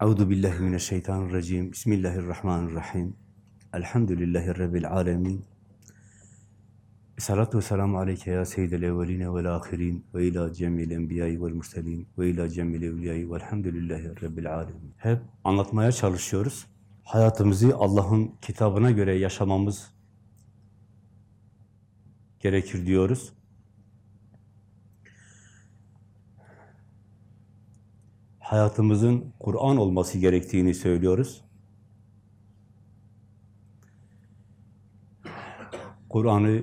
Euzu billahi mineşşeytanirracim. Bismillahirrahmanirrahim. Elhamdülillahi rabbil alamin. Salatu vesselamu aleyke ya seyyidel evveline vel ahirin ve ila cemil enbiyayı vel murselin ve ila cemil evliyayı velhamdülillahi rabbil alamin. Hep anlatmaya çalışıyoruz. Hayatımızı Allah'ın kitabına göre yaşamamız gerekir diyoruz. Hayatımızın Kur'an olması gerektiğini söylüyoruz. Kur'an'ı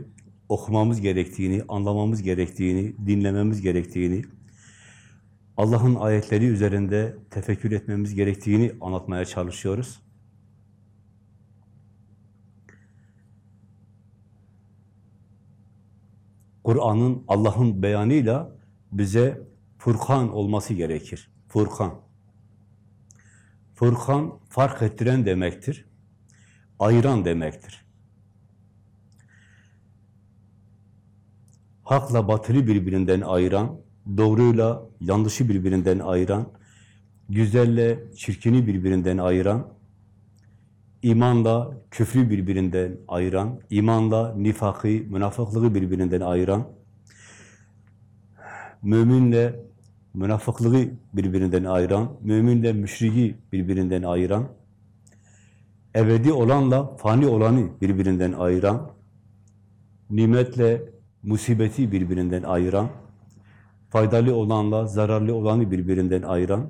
okumamız gerektiğini, anlamamız gerektiğini, dinlememiz gerektiğini, Allah'ın ayetleri üzerinde tefekkür etmemiz gerektiğini anlatmaya çalışıyoruz. Kur'an'ın Allah'ın beyanıyla bize Furkan olması gerekir. Furkan. Furkan fark ettiren demektir. Ayıran demektir. Hakla batılı birbirinden ayıran, doğruyla yanlışı birbirinden ayıran, güzelle çirkini birbirinden ayıran, imanla küfrü birbirinden ayıran, imanla nifakı, münafıklığı birbirinden ayıran, müminle münafıklığı birbirinden ayıran, müminle müşriki birbirinden ayıran, ebedi olanla fani olanı birbirinden ayıran, nimetle musibeti birbirinden ayıran, faydalı olanla zararlı olanı birbirinden ayıran,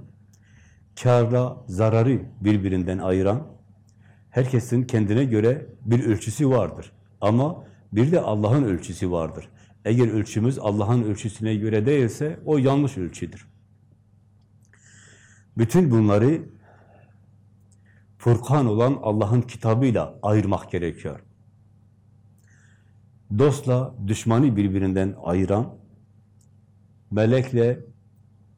kârla zararı birbirinden ayıran, herkesin kendine göre bir ölçüsü vardır. Ama bir de Allah'ın ölçüsü vardır. Eğer ölçümüz Allah'ın ölçüsüne göre değilse o yanlış ölçüdür. Bütün bunları Furkan olan Allah'ın kitabıyla ayırmak gerekiyor. Dostla düşmanı birbirinden ayıran, melekle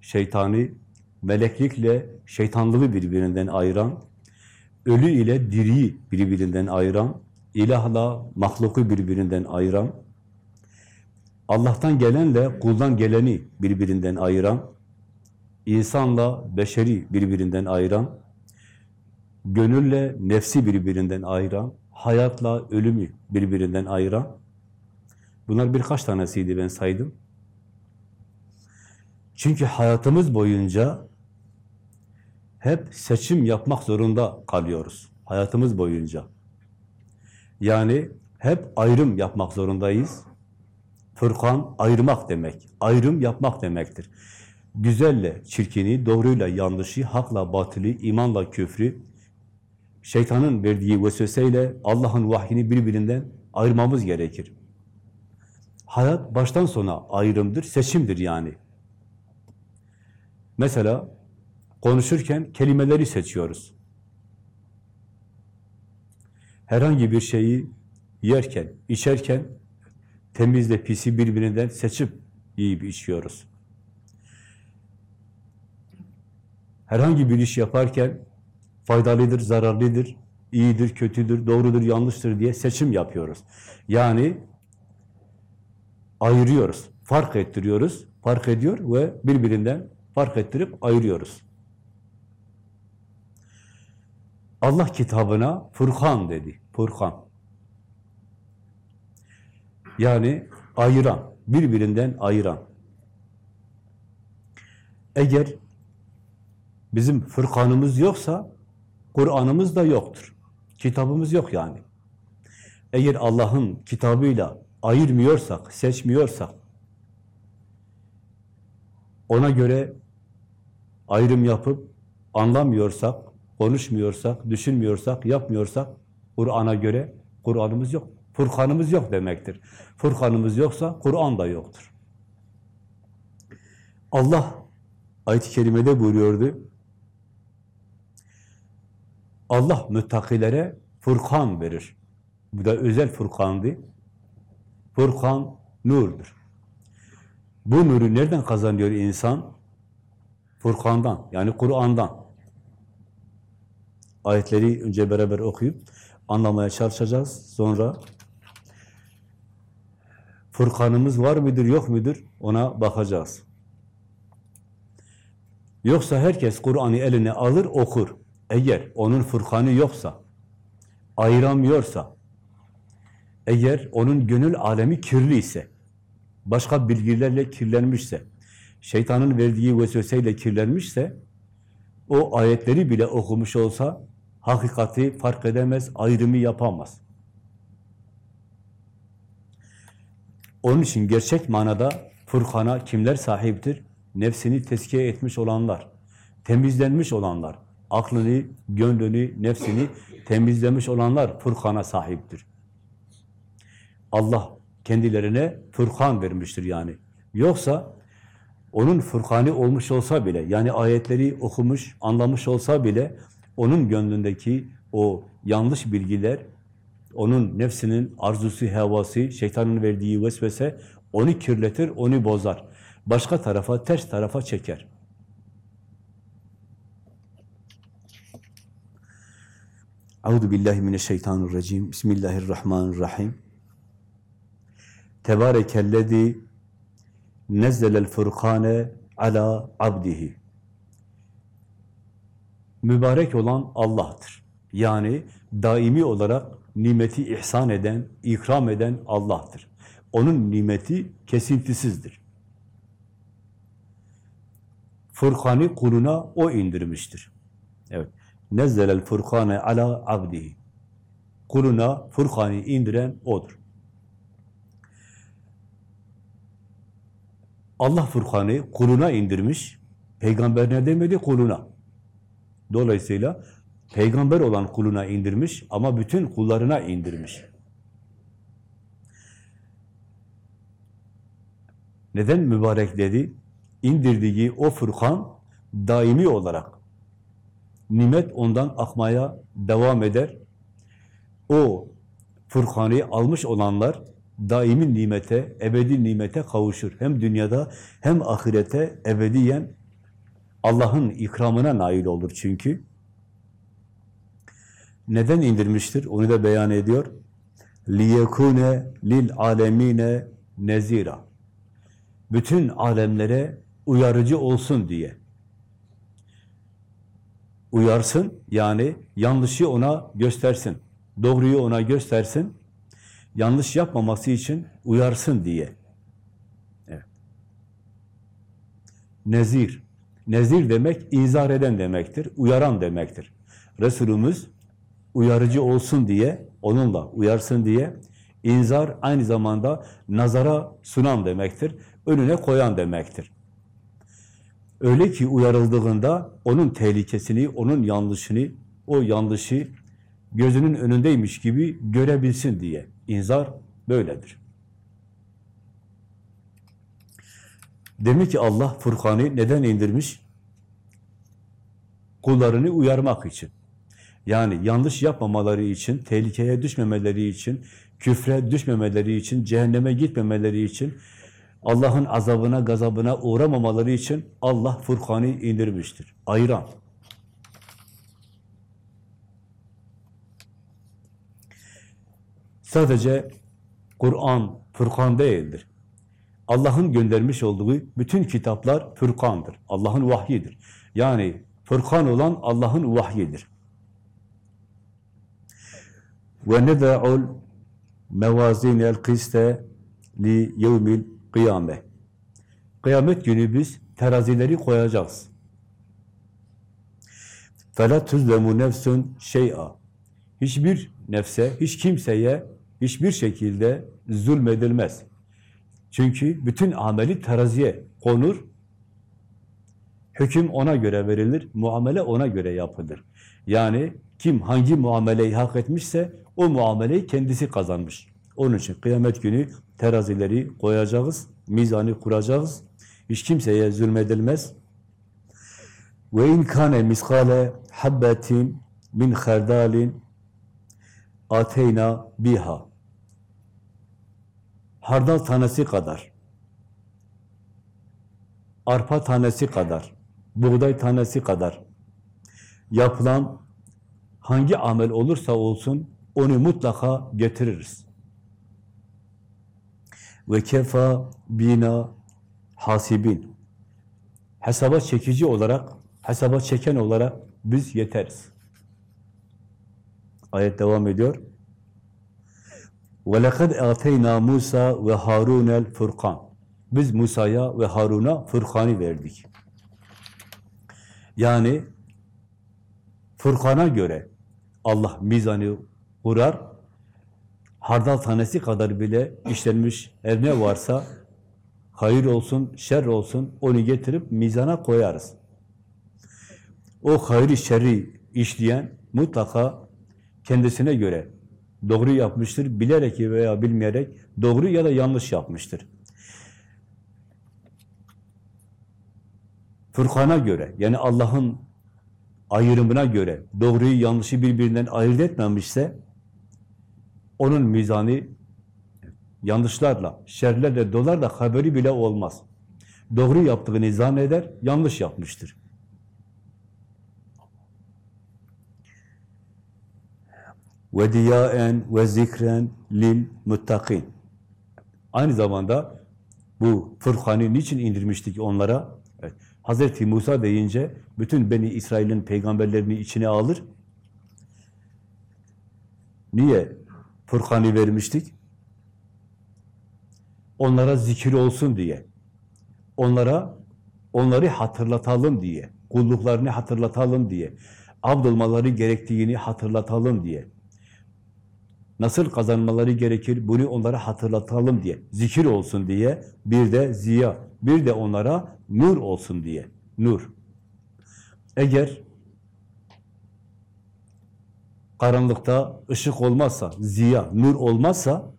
şeytani, meleklikle şeytanlığı birbirinden ayıran, ölü ile diriyi birbirinden ayıran, ilahla mahluku birbirinden ayıran, Allah'tan gelenle kuldan geleni birbirinden ayıran, insanla beşeri birbirinden ayıran, gönülle nefsi birbirinden ayıran, hayatla ölümü birbirinden ayıran, bunlar birkaç tanesiydi ben saydım. Çünkü hayatımız boyunca hep seçim yapmak zorunda kalıyoruz. Hayatımız boyunca. Yani hep ayrım yapmak zorundayız. Fırkan ayırmak demek, ayrım yapmak demektir. Güzelle çirkini, doğruyla yanlışı, hakla batılı, imanla küfrü, şeytanın verdiği vesveseyle Allah'ın vahyini birbirinden ayırmamız gerekir. Hayat baştan sona ayrımdır, seçimdir yani. Mesela konuşurken kelimeleri seçiyoruz. Herhangi bir şeyi yerken, içerken temizle pisi birbirinden seçip yiyip içiyoruz. Herhangi bir iş yaparken faydalıdır, zararlıdır, iyidir, kötüdür, doğrudur, yanlıştır diye seçim yapıyoruz. Yani ayırıyoruz, fark ettiriyoruz, fark ediyor ve birbirinden fark ettirip ayırıyoruz. Allah kitabına Furkan dedi, Furkan. Yani ayıran, birbirinden ayıran. Eğer bizim Furkanımız yoksa, Kur'an'ımız da yoktur. Kitabımız yok yani. Eğer Allah'ın kitabıyla ayırmıyorsak, seçmiyorsak, ona göre ayrım yapıp anlamıyorsak, konuşmuyorsak, düşünmüyorsak, yapmıyorsak, Kur'an'a göre Kur'an'ımız yok. Furkanımız yok demektir. Furkanımız yoksa Kur'an da yoktur. Allah ayet-i kerimede buyuruyordu. Allah müttakilere Furkan verir. Bu da özel Furkan'dı. Furkan nurdur. Bu nuru nereden kazanıyor insan? Furkan'dan, yani Kur'an'dan. Ayetleri önce beraber okuyup anlamaya çalışacağız. Sonra Furkanımız var mıdır, yok mudur ona bakacağız. Yoksa herkes Kur'an'ı eline alır, okur. Eğer onun Furkan'ı yoksa, ayıramıyorsa, eğer onun gönül alemi kirli ise, başka bilgilerle kirlenmişse, şeytanın verdiği vesveseyle kirlenmişse, o ayetleri bile okumuş olsa, hakikati fark edemez, ayrımı yapamaz. Onun için gerçek manada Furkan'a kimler sahiptir? Nefsini tezkiye etmiş olanlar, temizlenmiş olanlar, aklını, gönlünü, nefsini temizlemiş olanlar Furkan'a sahiptir. Allah kendilerine Furkan vermiştir yani. Yoksa onun Furkanı olmuş olsa bile, yani ayetleri okumuş, anlamış olsa bile, onun gönlündeki o yanlış bilgiler, onun nefsinin arzusu, hevası, şeytanın verdiği vesvese onu kirletir, onu bozar. Başka tarafa, ters tarafa çeker. Euzu billahi mineşşeytanirracim. Bismillahirrahmanirrahim. Tebarekellezi nezzelel furkane ala abdihi. Mübarek olan Allah'tır. Yani daimi olarak nimeti ihsan eden, ikram eden Allah'tır. Onun nimeti kesintisizdir. Furkan'ı kuluna o indirmiştir. Evet. Nezzelel furkane ala abdihi. Kuluna Furkan'ı indiren odur. Allah Furkan'ı kuluna indirmiş. Peygamber ne demedi? Kuluna. Dolayısıyla peygamber olan kuluna indirmiş ama bütün kullarına indirmiş. Neden mübarek dedi? İndirdiği o Furkan daimi olarak nimet ondan akmaya devam eder. O Furkan'ı almış olanlar daimi nimete, ebedi nimete kavuşur. Hem dünyada hem ahirete ebediyen Allah'ın ikramına nail olur çünkü. Neden indirmiştir? Onu da beyan ediyor. لِيَكُونَ لِلْعَالَم۪ينَ nezira. Bütün alemlere uyarıcı olsun diye. Uyarsın, yani yanlışı ona göstersin. Doğruyu ona göstersin. Yanlış yapmaması için uyarsın diye. Evet. Nezir. Nezir demek izar eden demektir, uyaran demektir. Resulümüz uyarıcı olsun diye, onunla uyarsın diye, inzar aynı zamanda nazara sunan demektir, önüne koyan demektir. Öyle ki uyarıldığında onun tehlikesini, onun yanlışını, o yanlışı gözünün önündeymiş gibi görebilsin diye. İnzar böyledir. Demek ki Allah Furkan'ı neden indirmiş? Kullarını uyarmak için. Yani yanlış yapmamaları için, tehlikeye düşmemeleri için, küfre düşmemeleri için, cehenneme gitmemeleri için, Allah'ın azabına, gazabına uğramamaları için Allah Furkan'ı indirmiştir. Ayıran. Sadece Kur'an Furkan değildir. Allah'ın göndermiş olduğu bütün kitaplar Furkan'dır. Allah'ın vahyidir. Yani Furkan olan Allah'ın vahyidir. Ve neda'ul mevazinel kiste li yevmil kıyame. Kıyamet günü biz terazileri koyacağız. Fela tuzlemu nefsun şey'a. Hiçbir nefse, hiç kimseye hiçbir şekilde zulmedilmez. Çünkü bütün ameli teraziye konur. Hüküm ona göre verilir, muamele ona göre yapılır. Yani kim hangi muameleyi hak etmişse o muameleyi kendisi kazanmış. Onun için kıyamet günü terazileri koyacağız, mizanı kuracağız. Hiç kimseye zulmedilmez. Ve in kane miskale habbetin min kherdalin ateyna biha. Hardal tanesi kadar, arpa tanesi kadar, buğday tanesi kadar yapılan hangi amel olursa olsun onu mutlaka getiririz. Ve kefa bina hasibin. Hesaba çekici olarak hesaba çeken olarak biz yeteriz. Ayet devam ediyor. وَلَقَدْ اَعْتَيْنَا Musa ve Harun el Furkan. Biz Musa'ya ve Harun'a Furkan'ı verdik. Yani Furkan'a göre Allah mizanı kurar, hardal tanesi kadar bile işlenmiş her ne varsa hayır olsun, şer olsun onu getirip mizana koyarız. O hayri şerri işleyen mutlaka kendisine göre doğru yapmıştır. Bilerek veya bilmeyerek doğru ya da yanlış yapmıştır. Furkan'a göre yani Allah'ın ayrımına göre doğruyu yanlışı birbirinden ayırt etmemişse onun mizanı yanlışlarla, şerlerle dolar da haberi bile olmaz. Doğru yaptığını zanneder, yanlış yapmıştır. ve diyaen ve zikren lil muttakin. Aynı zamanda bu Furkan'ı niçin indirmiştik onlara? Evet. Hazreti Musa deyince bütün Beni İsrail'in peygamberlerini içine alır. Niye Furkan'ı vermiştik? Onlara zikir olsun diye. Onlara onları hatırlatalım diye. Kulluklarını hatırlatalım diye. Abdolmaları gerektiğini hatırlatalım diye nasıl kazanmaları gerekir bunu onlara hatırlatalım diye, zikir olsun diye, bir de ziya, bir de onlara nur olsun diye, nur. Eğer karanlıkta ışık olmazsa, ziya, nur olmazsa,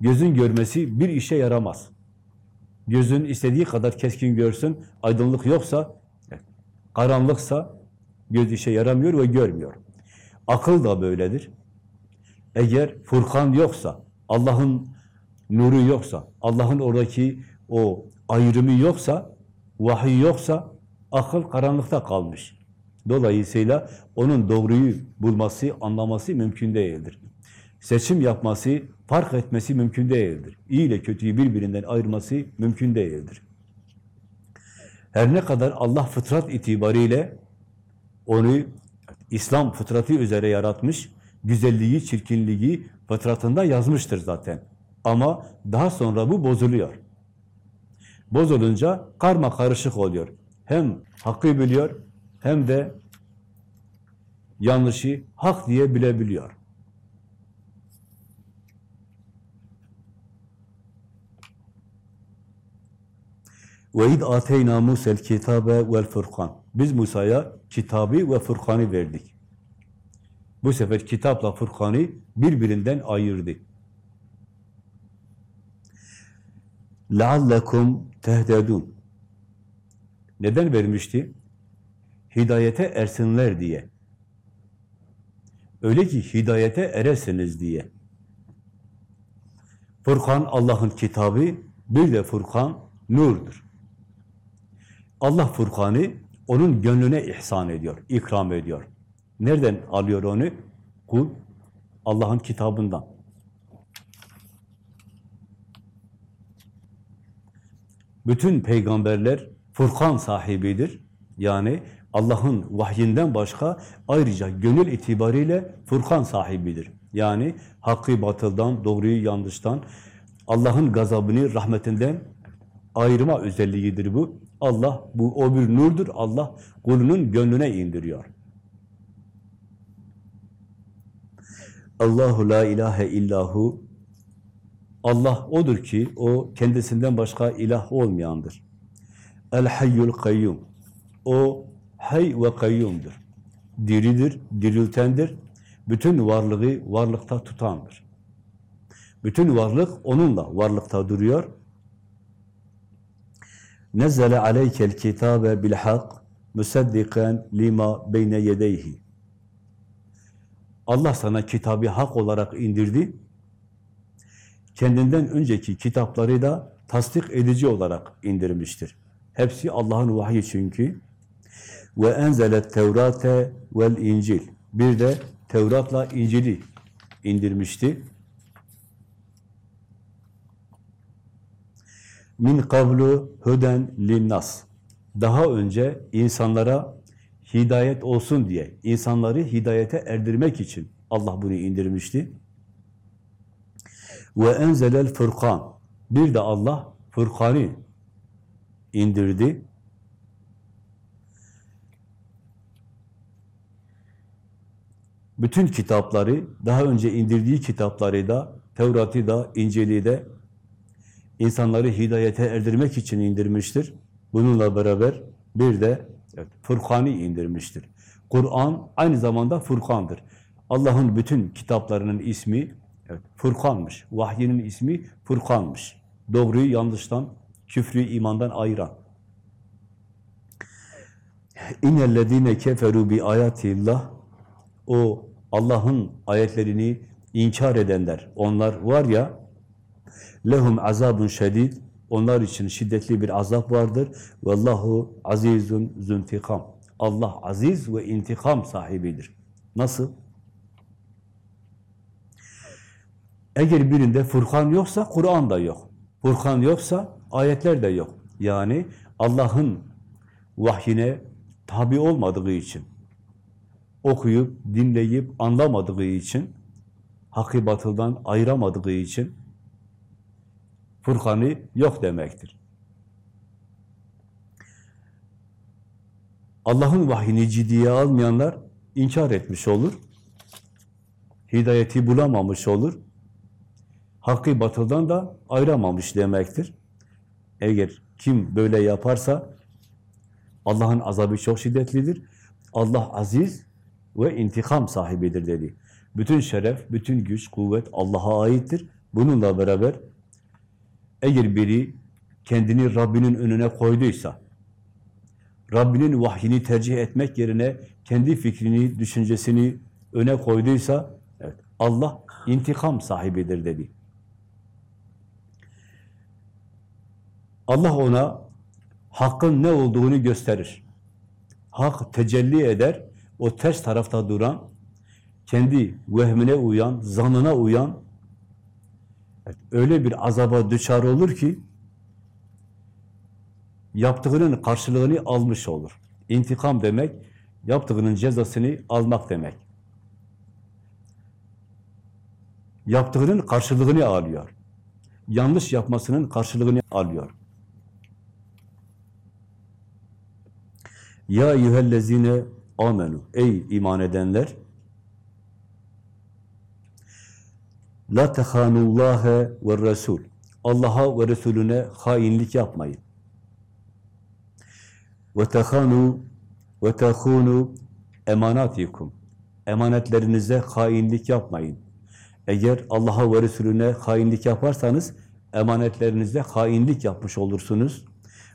gözün görmesi bir işe yaramaz. Gözün istediği kadar keskin görsün, aydınlık yoksa, karanlıksa göz işe yaramıyor ve görmüyor. Akıl da böyledir. Eğer Furkan yoksa, Allah'ın nuru yoksa, Allah'ın oradaki o ayrımı yoksa, vahiy yoksa, akıl karanlıkta kalmış. Dolayısıyla onun doğruyu bulması, anlaması mümkün değildir. Seçim yapması, fark etmesi mümkün değildir. İyi ile kötüyü birbirinden ayırması mümkün değildir. Her ne kadar Allah fıtrat itibariyle onu İslam fıtratı üzere yaratmış, güzelliği, çirkinliği fıtratında yazmıştır zaten. Ama daha sonra bu bozuluyor. Bozulunca karma karışık oluyor. Hem hakkı biliyor hem de yanlışı hak diye bilebiliyor. Ve id ateyna Musa'l kitabe vel furkan. Biz Musa'ya kitabı ve Furkan'ı verdik. Bu sefer kitapla Furkan'ı birbirinden ayırdı. لَعَلَّكُمْ تَهْدَدُونَ Neden vermişti? Hidayete ersinler diye. Öyle ki hidayete eresiniz diye. Furkan Allah'ın kitabı, bir de Furkan nurdur. Allah Furkan'ı onun gönlüne ihsan ediyor, ikram ediyor. Nereden alıyor onu? Kul Allah'ın kitabından. Bütün peygamberler Furkan sahibidir. Yani Allah'ın vahyinden başka ayrıca gönül itibariyle Furkan sahibidir. Yani hakkı batıldan, doğruyu yanlıştan, Allah'ın gazabını rahmetinden ayırma özelliğidir bu. Allah, bu o bir nurdur. Allah kulunun gönlüne indiriyor. Allahu la ilahe illahu Allah odur ki o kendisinden başka ilah olmayandır. El hayyul kayyum. O hay ve kayyumdur. Diridir, diriltendir. Bütün varlığı varlıkta tutandır. Bütün varlık onunla varlıkta duruyor. Nezzele aleykel kitabe bil hak musaddikan lima beyne yedeyhi. Allah sana kitabı hak olarak indirdi. Kendinden önceki kitapları da tasdik edici olarak indirmiştir. Hepsi Allah'ın vahyi çünkü. Ve enzelet Tevrate vel İncil. Bir de Tevrat'la İncil'i indirmişti. Min kavlu huden linnas. daha önce insanlara hidayet olsun diye, insanları hidayete erdirmek için Allah bunu indirmişti. Ve enzelel furkan. Bir de Allah Furkan'ı indirdi. Bütün kitapları, daha önce indirdiği kitapları da, Tevrat'ı da, İncil'i de insanları hidayete erdirmek için indirmiştir. Bununla beraber bir de evet, Furkan'ı indirmiştir. Kur'an aynı zamanda Furkan'dır. Allah'ın bütün kitaplarının ismi evet, Furkan'mış. Vahyinin ismi Furkan'mış. Doğruyu yanlıştan, küfrü imandan ayıran. İnnellezîne keferû bi ayatillah o Allah'ın ayetlerini inkar edenler, onlar var ya lehum azabun şedid onlar için şiddetli bir azap vardır. Vallahu azizun zuntikam. Allah aziz ve intikam sahibidir. Nasıl? Eğer birinde Furkan yoksa Kur'an da yok. Furkan yoksa ayetler de yok. Yani Allah'ın vahyine tabi olmadığı için, okuyup, dinleyip, anlamadığı için, hakkı batıldan ayıramadığı için Furkan'ı yok demektir. Allah'ın vahyini ciddiye almayanlar inkar etmiş olur. Hidayeti bulamamış olur. Hakkı batıldan da ayıramamış demektir. Eğer kim böyle yaparsa Allah'ın azabı çok şiddetlidir. Allah aziz ve intikam sahibidir dedi. Bütün şeref, bütün güç, kuvvet Allah'a aittir. Bununla beraber eğer biri kendini Rabbinin önüne koyduysa, Rabbinin vahyini tercih etmek yerine kendi fikrini, düşüncesini öne koyduysa, evet, Allah intikam sahibidir dedi. Allah ona hakkın ne olduğunu gösterir. Hak tecelli eder, o ters tarafta duran, kendi vehmine uyan, zanına uyan, evet, öyle bir azaba düşar olur ki, yaptığının karşılığını almış olur. İntikam demek, yaptığının cezasını almak demek. Yaptığının karşılığını alıyor. Yanlış yapmasının karşılığını alıyor. Ya eyyühellezine amenu. Ey iman edenler! La tehanullâhe ve resul. Allah'a ve Resulüne hainlik yapmayın. Ve tehanu ve tehunu emanatikum. Emanetlerinize hainlik yapmayın. Eğer Allah'a ve Resulüne hainlik yaparsanız emanetlerinizde hainlik yapmış olursunuz.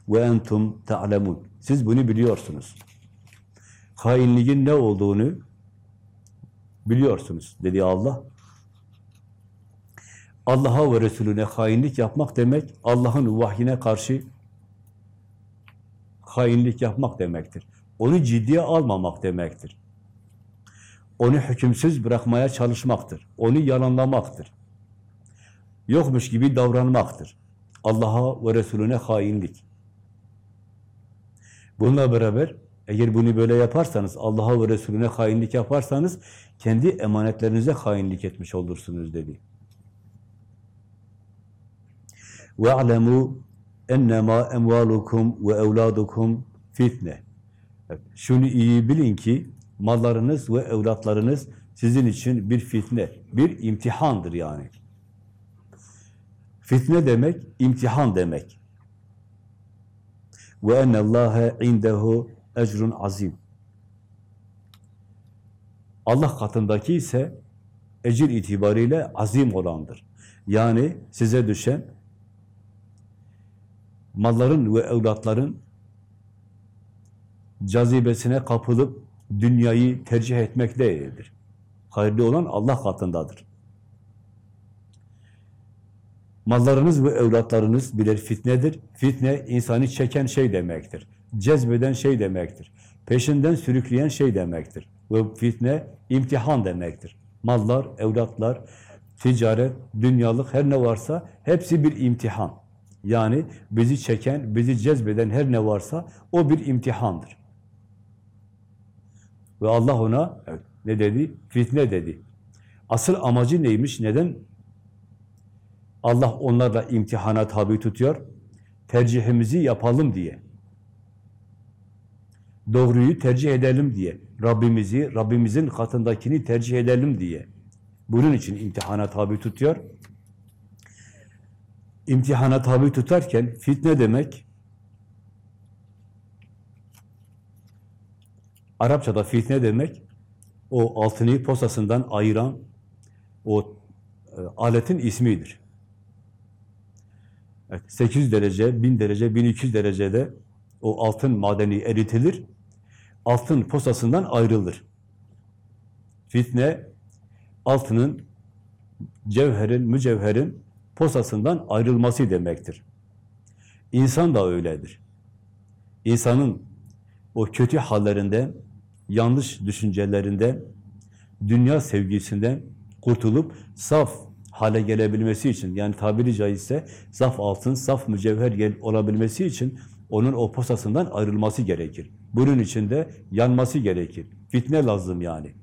Ve entum ta'lemun. Siz bunu biliyorsunuz. Hainliğin ne olduğunu biliyorsunuz dedi Allah. Allah'a ve Resulüne hainlik yapmak demek, Allah'ın vahyine karşı hainlik yapmak demektir. Onu ciddiye almamak demektir. Onu hükümsüz bırakmaya çalışmaktır. Onu yalanlamaktır. Yokmuş gibi davranmaktır. Allah'a ve Resulüne hainlik. Bununla beraber eğer bunu böyle yaparsanız, Allah'a ve Resulüne hainlik yaparsanız, kendi emanetlerinize hainlik etmiş olursunuz dedi. وَاَعْلَمُوا اَنَّمَا اَمْوَالُكُمْ وَاَوْلَادُكُمْ fitne. Evet, şunu iyi bilin ki, mallarınız ve evlatlarınız sizin için bir fitne, bir imtihandır yani. Fitne demek, imtihan demek. Ve ennallâhe indehu ecrun azim. Allah katındaki ise ecir itibariyle azim olandır. Yani size düşen malların ve evlatların cazibesine kapılıp dünyayı tercih etmek değildir. Hayırlı olan Allah katındadır. Mallarınız ve evlatlarınız birer fitnedir. Fitne insanı çeken şey demektir. Cezbeden şey demektir. Peşinden sürükleyen şey demektir. Ve fitne imtihan demektir. Mallar, evlatlar, ticaret, dünyalık her ne varsa hepsi bir imtihan. Yani bizi çeken, bizi cezbeden her ne varsa o bir imtihandır. Ve Allah ona evet, ne dedi? Fitne dedi. Asıl amacı neymiş? Neden? Allah onlarla imtihana tabi tutuyor. Tercihimizi yapalım diye. Doğruyu tercih edelim diye. Rabbimizi, Rabbimizin katındakini tercih edelim diye. Bunun için imtihana tabi tutuyor. İmtihana tabi tutarken fitne demek Arapçada fitne demek o altını posasından ayıran o e, aletin ismidir. Evet, 800 derece, 1000 derece, 1200 derecede o altın madeni eritilir. Altın posasından ayrılır. Fitne altının cevherin, mücevherin posasından ayrılması demektir. İnsan da öyledir. İnsanın o kötü hallerinden, yanlış düşüncelerinden, dünya sevgisinden kurtulup saf hale gelebilmesi için, yani tabiri caizse saf altın, saf mücevher olabilmesi için onun o posasından ayrılması gerekir. Bunun için de yanması gerekir. Fitne lazım yani.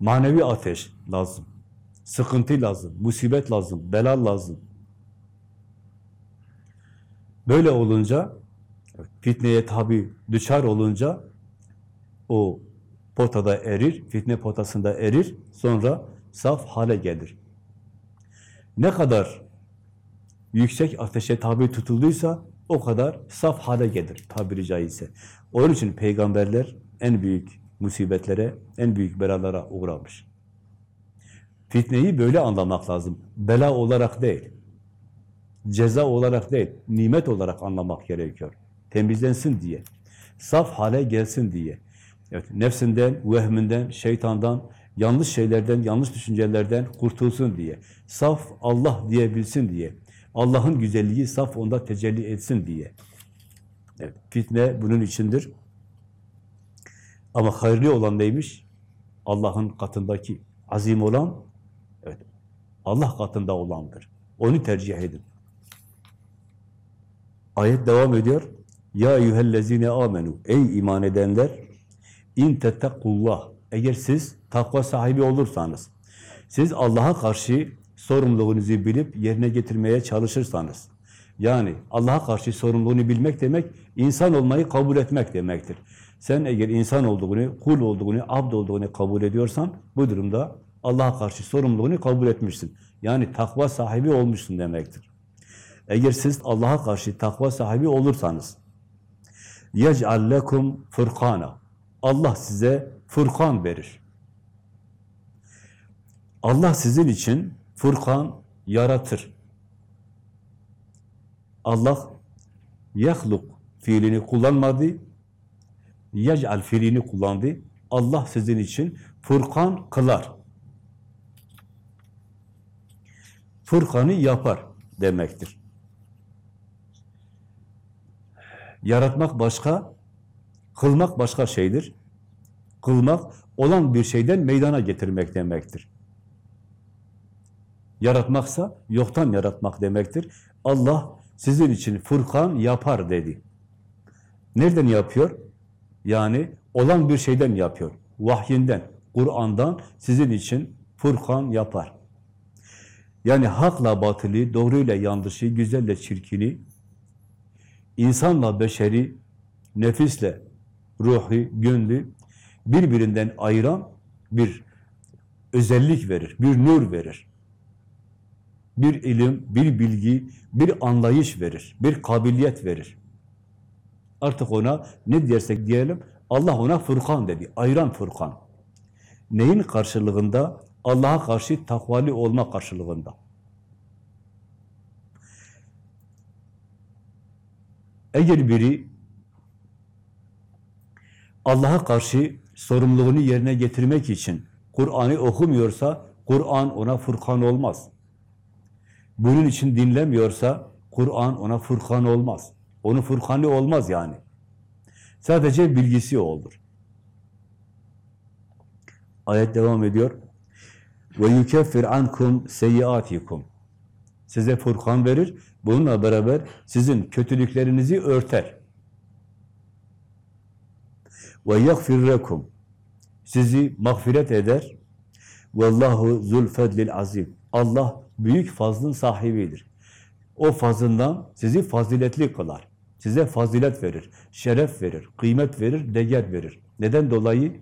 Manevi ateş lazım. Sıkıntı lazım, musibet lazım, bela lazım. Böyle olunca, fitneye tabi düşar olunca o potada erir, fitne potasında erir, sonra saf hale gelir. Ne kadar yüksek ateşe tabi tutulduysa o kadar saf hale gelir tabiri caizse. Onun için peygamberler en büyük musibetlere, en büyük belalara uğramış. Fitneyi böyle anlamak lazım. Bela olarak değil. Ceza olarak değil, nimet olarak anlamak gerekiyor. Temizlensin diye. Saf hale gelsin diye. Evet, nefsinden, vehminden, şeytandan, yanlış şeylerden, yanlış düşüncelerden kurtulsun diye. Saf Allah diyebilsin diye. Allah'ın güzelliği saf onda tecelli etsin diye. Evet, fitne bunun içindir. Ama hayırlı olan neymiş? Allah'ın katındaki azim olan, evet, Allah katında olandır. Onu tercih edin. Ayet devam ediyor. Ya eyyühellezine amenu. Ey iman edenler, in tettekullah. Eğer siz takva sahibi olursanız, siz Allah'a karşı sorumluluğunuzu bilip yerine getirmeye çalışırsanız, yani Allah'a karşı sorumluluğunu bilmek demek, insan olmayı kabul etmek demektir. Sen eğer insan olduğunu, kul olduğunu, abd olduğunu kabul ediyorsan, bu durumda Allah'a karşı sorumluluğunu kabul etmişsin. Yani takva sahibi olmuşsun demektir. Eğer siz Allah'a karşı takva sahibi olursanız, يَجْعَلْ لَكُمْ fırkana. Allah size Furkan verir. Allah sizin için Furkan yaratır. Allah yahluk fiilini kullanmadı, yec'al fiilini kullandı. Allah sizin için Furkan kılar. Furkanı yapar demektir. Yaratmak başka, kılmak başka şeydir. Kılmak, olan bir şeyden meydana getirmek demektir. Yaratmaksa, yoktan yaratmak demektir. Allah sizin için Furkan yapar dedi. Nereden yapıyor? Yani olan bir şeyden yapıyor. Vahyinden, Kur'an'dan sizin için Furkan yapar. Yani hakla batılı, doğruyla yanlışı, güzelle çirkini, insanla beşeri, nefisle ruhi, gönlü birbirinden ayıran bir özellik verir, bir nur verir. Bir ilim, bir bilgi, bir anlayış verir, bir kabiliyet verir. Artık ona ne dersek diyelim, Allah ona Furkan dedi, ayıran Furkan. Neyin karşılığında? Allah'a karşı takvali olma karşılığında. Eğer biri Allah'a karşı sorumluluğunu yerine getirmek için Kur'an'ı okumuyorsa Kur'an ona Furkan olmaz. Bunun için dinlemiyorsa Kur'an ona Furkan olmaz. Onun Furkanı olmaz yani. Sadece bilgisi olur. Ayet devam ediyor. Ve yukeffir ankum seyyiatikum. Size Furkan verir. Bununla beraber sizin kötülüklerinizi örter. Ve yagfir Sizi mağfiret eder. Vallahu zul fedlil azim. Allah büyük fazlın sahibidir. O fazlından sizi faziletli kılar. Size fazilet verir, şeref verir, kıymet verir, değer verir. Neden dolayı?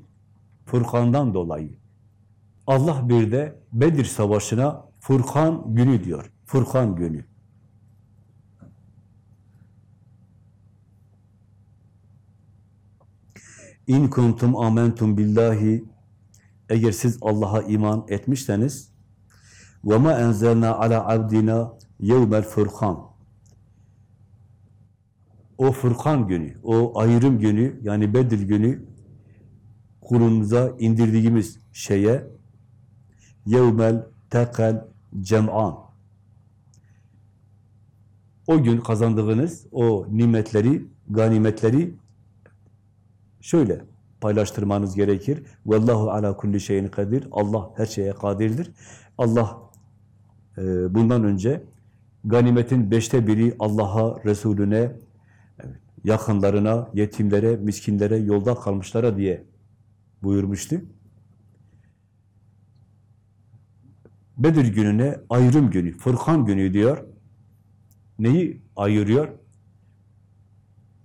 Furkan'dan dolayı. Allah bir de Bedir Savaşı'na Furkan günü diyor. Furkan günü. İn kuntum amentum billahi eğer siz Allah'a iman etmişseniz ma enzelna ala abdina yevmel furkan o Furkan günü, o ayrım günü, yani Bedir günü kulumuza indirdiğimiz şeye yevmel tekel cem'an o gün kazandığınız o nimetleri, ganimetleri şöyle paylaştırmanız gerekir. Vallahu ala kulli şeyin kadir. Allah her şeye kadirdir. Allah e, bundan önce ganimetin beşte biri Allah'a, Resulüne, yakınlarına, yetimlere, miskinlere, yolda kalmışlara diye buyurmuştu. Bedir gününe ayrım günü, Furkan günü diyor. Neyi ayırıyor?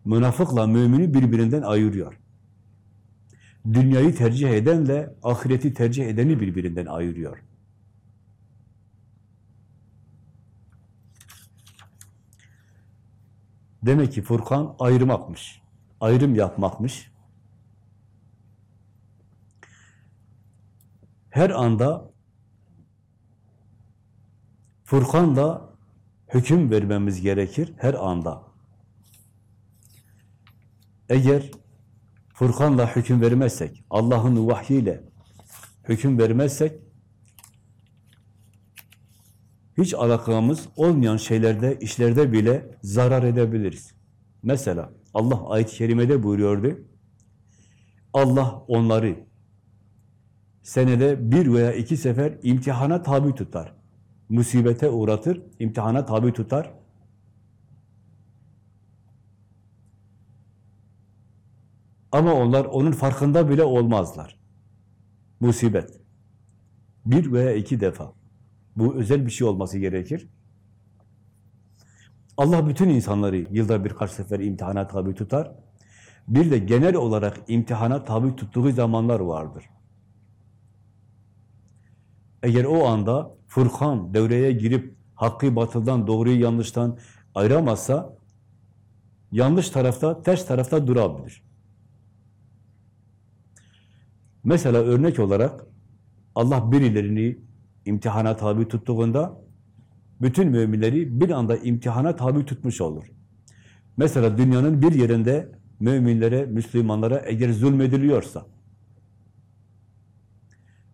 Münafıkla mümini birbirinden ayırıyor. Dünyayı tercih edenle ahireti tercih edeni birbirinden ayırıyor. Demek ki Furkan ayrımakmış. Ayrım yapmakmış. Her anda Furkan'la hüküm vermemiz gerekir. Her anda. Eğer Furkan'la hüküm vermezsek, Allah'ın vahyiyle hüküm vermezsek, hiç alakamız olmayan şeylerde, işlerde bile zarar edebiliriz. Mesela Allah ayet-i kerimede buyuruyordu. Allah onları senede bir veya iki sefer imtihana tabi tutar. Musibete uğratır, imtihana tabi tutar. Ama onlar onun farkında bile olmazlar. Musibet. Bir veya iki defa. Bu özel bir şey olması gerekir. Allah bütün insanları yılda birkaç sefer imtihana tabi tutar. Bir de genel olarak imtihana tabi tuttuğu zamanlar vardır. Eğer o anda Furkan devreye girip hakkı batıldan, doğruyu yanlıştan ayıramazsa yanlış tarafta, ters tarafta durabilir. Mesela örnek olarak Allah birilerini imtihana tabi tuttuğunda bütün müminleri bir anda imtihana tabi tutmuş olur. Mesela dünyanın bir yerinde müminlere, Müslümanlara eğer zulmediliyorsa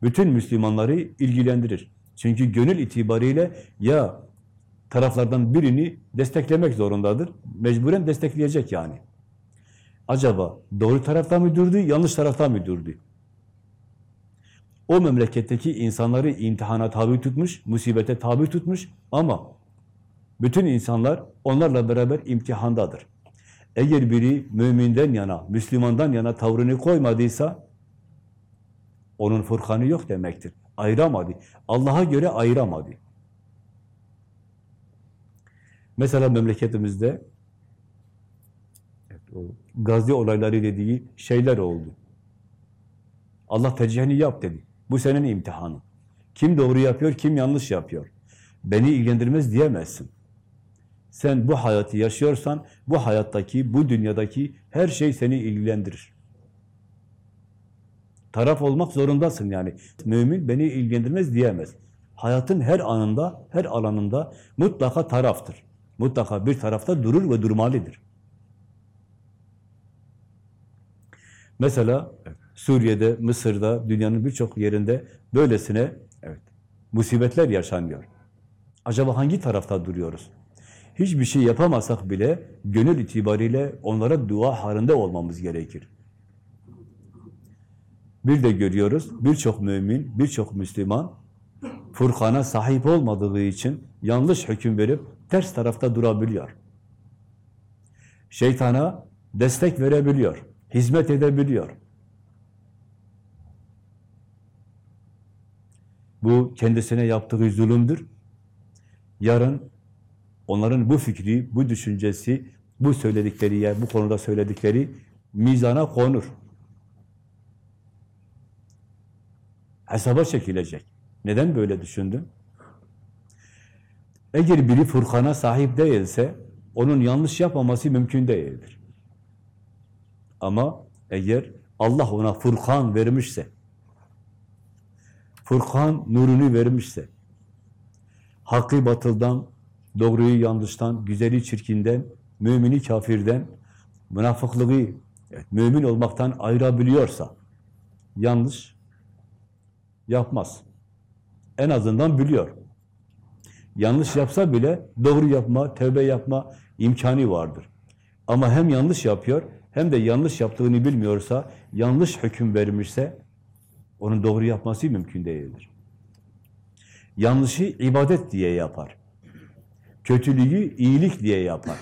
bütün Müslümanları ilgilendirir. Çünkü gönül itibariyle ya taraflardan birini desteklemek zorundadır. Mecburen destekleyecek yani. Acaba doğru tarafta mı durdu, yanlış tarafta mı durdu? O memleketteki insanları imtihana tabi tutmuş, musibete tabi tutmuş ama bütün insanlar onlarla beraber imtihandadır. Eğer biri müminden yana, Müslümandan yana tavrını koymadıysa onun furkanı yok demektir. Ayıramadı. Allah'a göre ayıramadı. Mesela memleketimizde evet, o Gazi olayları dediği şeyler oldu. Allah tercihini yap dedi. Bu senin imtihanın. Kim doğru yapıyor, kim yanlış yapıyor. Beni ilgilendirmez diyemezsin. Sen bu hayatı yaşıyorsan, bu hayattaki, bu dünyadaki her şey seni ilgilendirir. Taraf olmak zorundasın yani. Mümin beni ilgilendirmez diyemez. Hayatın her anında, her alanında mutlaka taraftır. Mutlaka bir tarafta durur ve durmalıdır. Mesela Suriye'de, Mısır'da, dünyanın birçok yerinde böylesine evet, musibetler yaşanıyor. Acaba hangi tarafta duruyoruz? Hiçbir şey yapamasak bile gönül itibariyle onlara dua halinde olmamız gerekir. Bir de görüyoruz birçok mümin, birçok Müslüman Furkan'a sahip olmadığı için yanlış hüküm verip ters tarafta durabiliyor. Şeytana destek verebiliyor, hizmet edebiliyor. Bu kendisine yaptığı zulümdür. Yarın onların bu fikri, bu düşüncesi, bu söyledikleri yer, bu konuda söyledikleri mizana konur. Hesaba çekilecek. Neden böyle düşündün? Eğer biri Furkan'a sahip değilse, onun yanlış yapmaması mümkün değildir. Ama eğer Allah ona Furkan vermişse, Furkan nurunu vermişse, hakkı batıldan, doğruyu yanlıştan, güzeli çirkinden, mümini kafirden, münafıklığı, evet, mümin olmaktan ayırabiliyorsa, yanlış yapmaz. En azından biliyor. Yanlış yapsa bile doğru yapma, tövbe yapma imkanı vardır. Ama hem yanlış yapıyor, hem de yanlış yaptığını bilmiyorsa, yanlış hüküm vermişse, onun doğru yapması mümkün değildir. Yanlışı ibadet diye yapar. Kötülüğü iyilik diye yapar.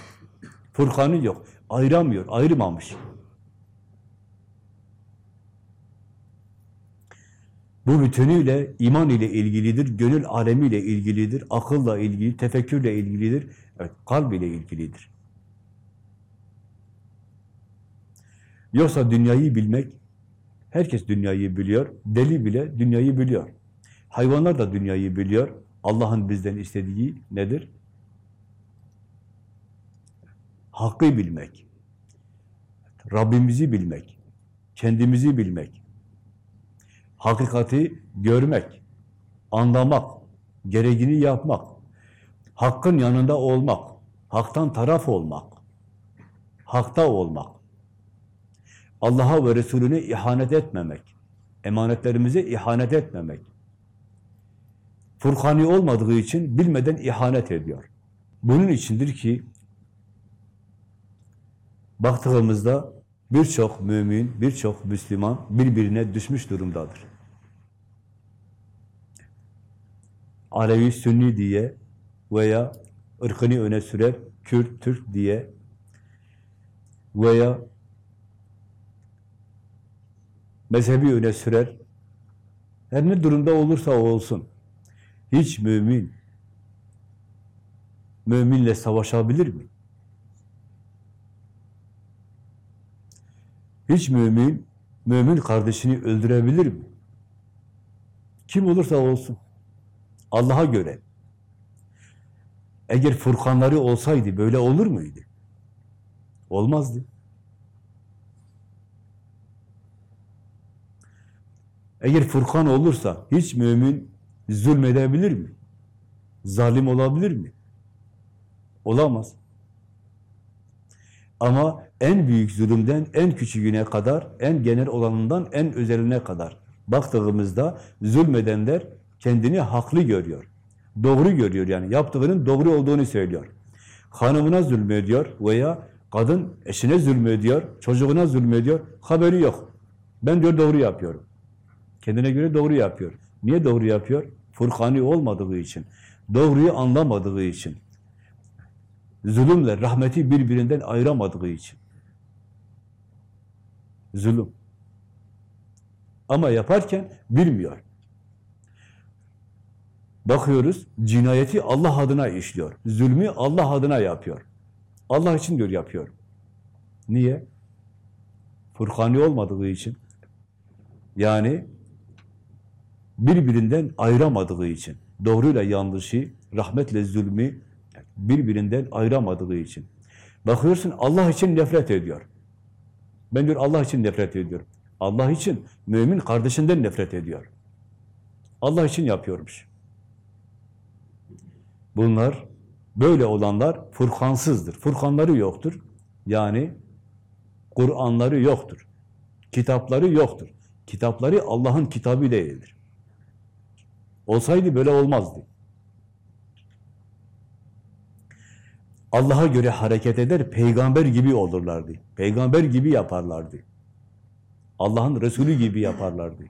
Furkanı yok. Ayıramıyor, ayırmamış. Bu bütünüyle iman ile ilgilidir, gönül alemiyle ilgilidir, akılla ilgili, tefekkürle ilgilidir, evet, kalb ile ilgilidir. Yoksa dünyayı bilmek, herkes dünyayı biliyor, deli bile dünyayı biliyor. Hayvanlar da dünyayı biliyor. Allah'ın bizden istediği nedir? Hakkı bilmek, Rabbimizi bilmek, kendimizi bilmek, hakikati görmek, anlamak, gereğini yapmak, hakkın yanında olmak, haktan taraf olmak, hakta olmak, Allah'a ve Resulüne ihanet etmemek, emanetlerimize ihanet etmemek. Furkani olmadığı için bilmeden ihanet ediyor. Bunun içindir ki baktığımızda birçok mümin, birçok Müslüman birbirine düşmüş durumdadır. Alevi, Sünni diye veya ırkını öne sürer, Kürt, Türk diye veya mezhebi öne sürer. Her ne durumda olursa olsun. Hiç mümin müminle savaşabilir mi? Hiç mümin mümin kardeşini öldürebilir mi? Kim olursa olsun. Allah'a göre. Eğer Furkanları olsaydı böyle olur muydu? Olmazdı. Eğer Furkan olursa hiç mümin zulmedebilir mi? Zalim olabilir mi? Olamaz. Ama en büyük zulümden en küçüğüne kadar, en genel olanından en özeline kadar baktığımızda zulmedenler kendini haklı görüyor. Doğru görüyor yani. Yaptığının doğru olduğunu söylüyor. Hanımına zulmediyor veya kadın eşine zulmediyor, çocuğuna zulmediyor. Haberi yok. Ben diyor doğru yapıyorum. Kendine göre doğru yapıyor. Niye doğru yapıyor? Furkani olmadığı için. Doğruyu anlamadığı için. Zulümle rahmeti birbirinden ayıramadığı için. Zulüm. Ama yaparken bilmiyor. Bakıyoruz, cinayeti Allah adına işliyor. Zulmü Allah adına yapıyor. Allah için diyor yapıyor. Niye? Furkani olmadığı için. Yani birbirinden ayıramadığı için. Doğruyla yanlışı, rahmetle zulmü birbirinden ayıramadığı için. Bakıyorsun Allah için nefret ediyor. Ben diyor Allah için nefret ediyorum. Allah için mümin kardeşinden nefret ediyor. Allah için yapıyormuş. Bunlar, böyle olanlar Furkansızdır. Furkanları yoktur. Yani Kur'anları yoktur. Kitapları yoktur. Kitapları Allah'ın kitabı değildir. Olsaydı böyle olmazdı. Allah'a göre hareket eder, peygamber gibi olurlardı. Peygamber gibi yaparlardı. Allah'ın Resulü gibi yaparlardı.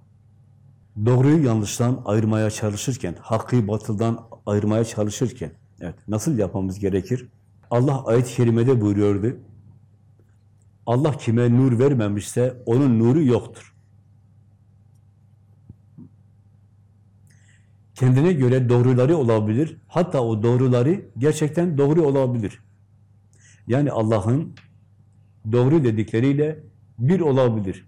Doğruyu yanlıştan ayırmaya çalışırken, hakkı batıldan ayırmaya çalışırken, evet nasıl yapmamız gerekir? Allah ayet-i kerimede buyuruyordu. Allah kime nur vermemişse onun nuru yoktur. Kendine göre doğruları olabilir. Hatta o doğruları gerçekten doğru olabilir. Yani Allah'ın doğru dedikleriyle bir olabilir.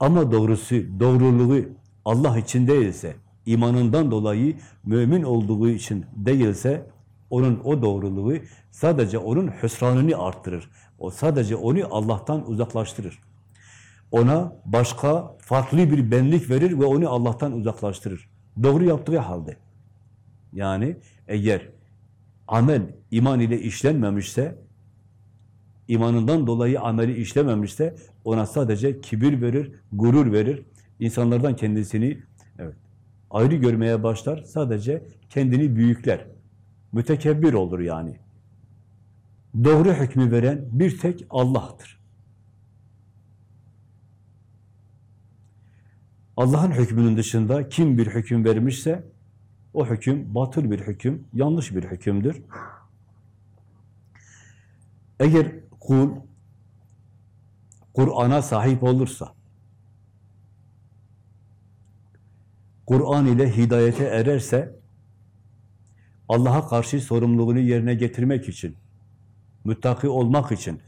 Ama doğrusu, doğruluğu Allah için değilse, imanından dolayı mümin olduğu için değilse, onun o doğruluğu sadece onun hüsranını arttırır. O sadece onu Allah'tan uzaklaştırır. Ona başka, farklı bir benlik verir ve onu Allah'tan uzaklaştırır. Doğru yaptığı halde. Yani eğer amel iman ile işlenmemişse, imanından dolayı ameli işlememişse ona sadece kibir verir, gurur verir. İnsanlardan kendisini evet, ayrı görmeye başlar. Sadece kendini büyükler. Mütekebbir olur yani. Doğru hükmü veren bir tek Allah'tır. Allah'ın hükmünün dışında kim bir hüküm vermişse o hüküm batıl bir hüküm, yanlış bir hükümdür. Eğer kul Kur'an'a sahip olursa, Kur'an ile hidayete ererse, Allah'a karşı sorumluluğunu yerine getirmek için, müttaki olmak için,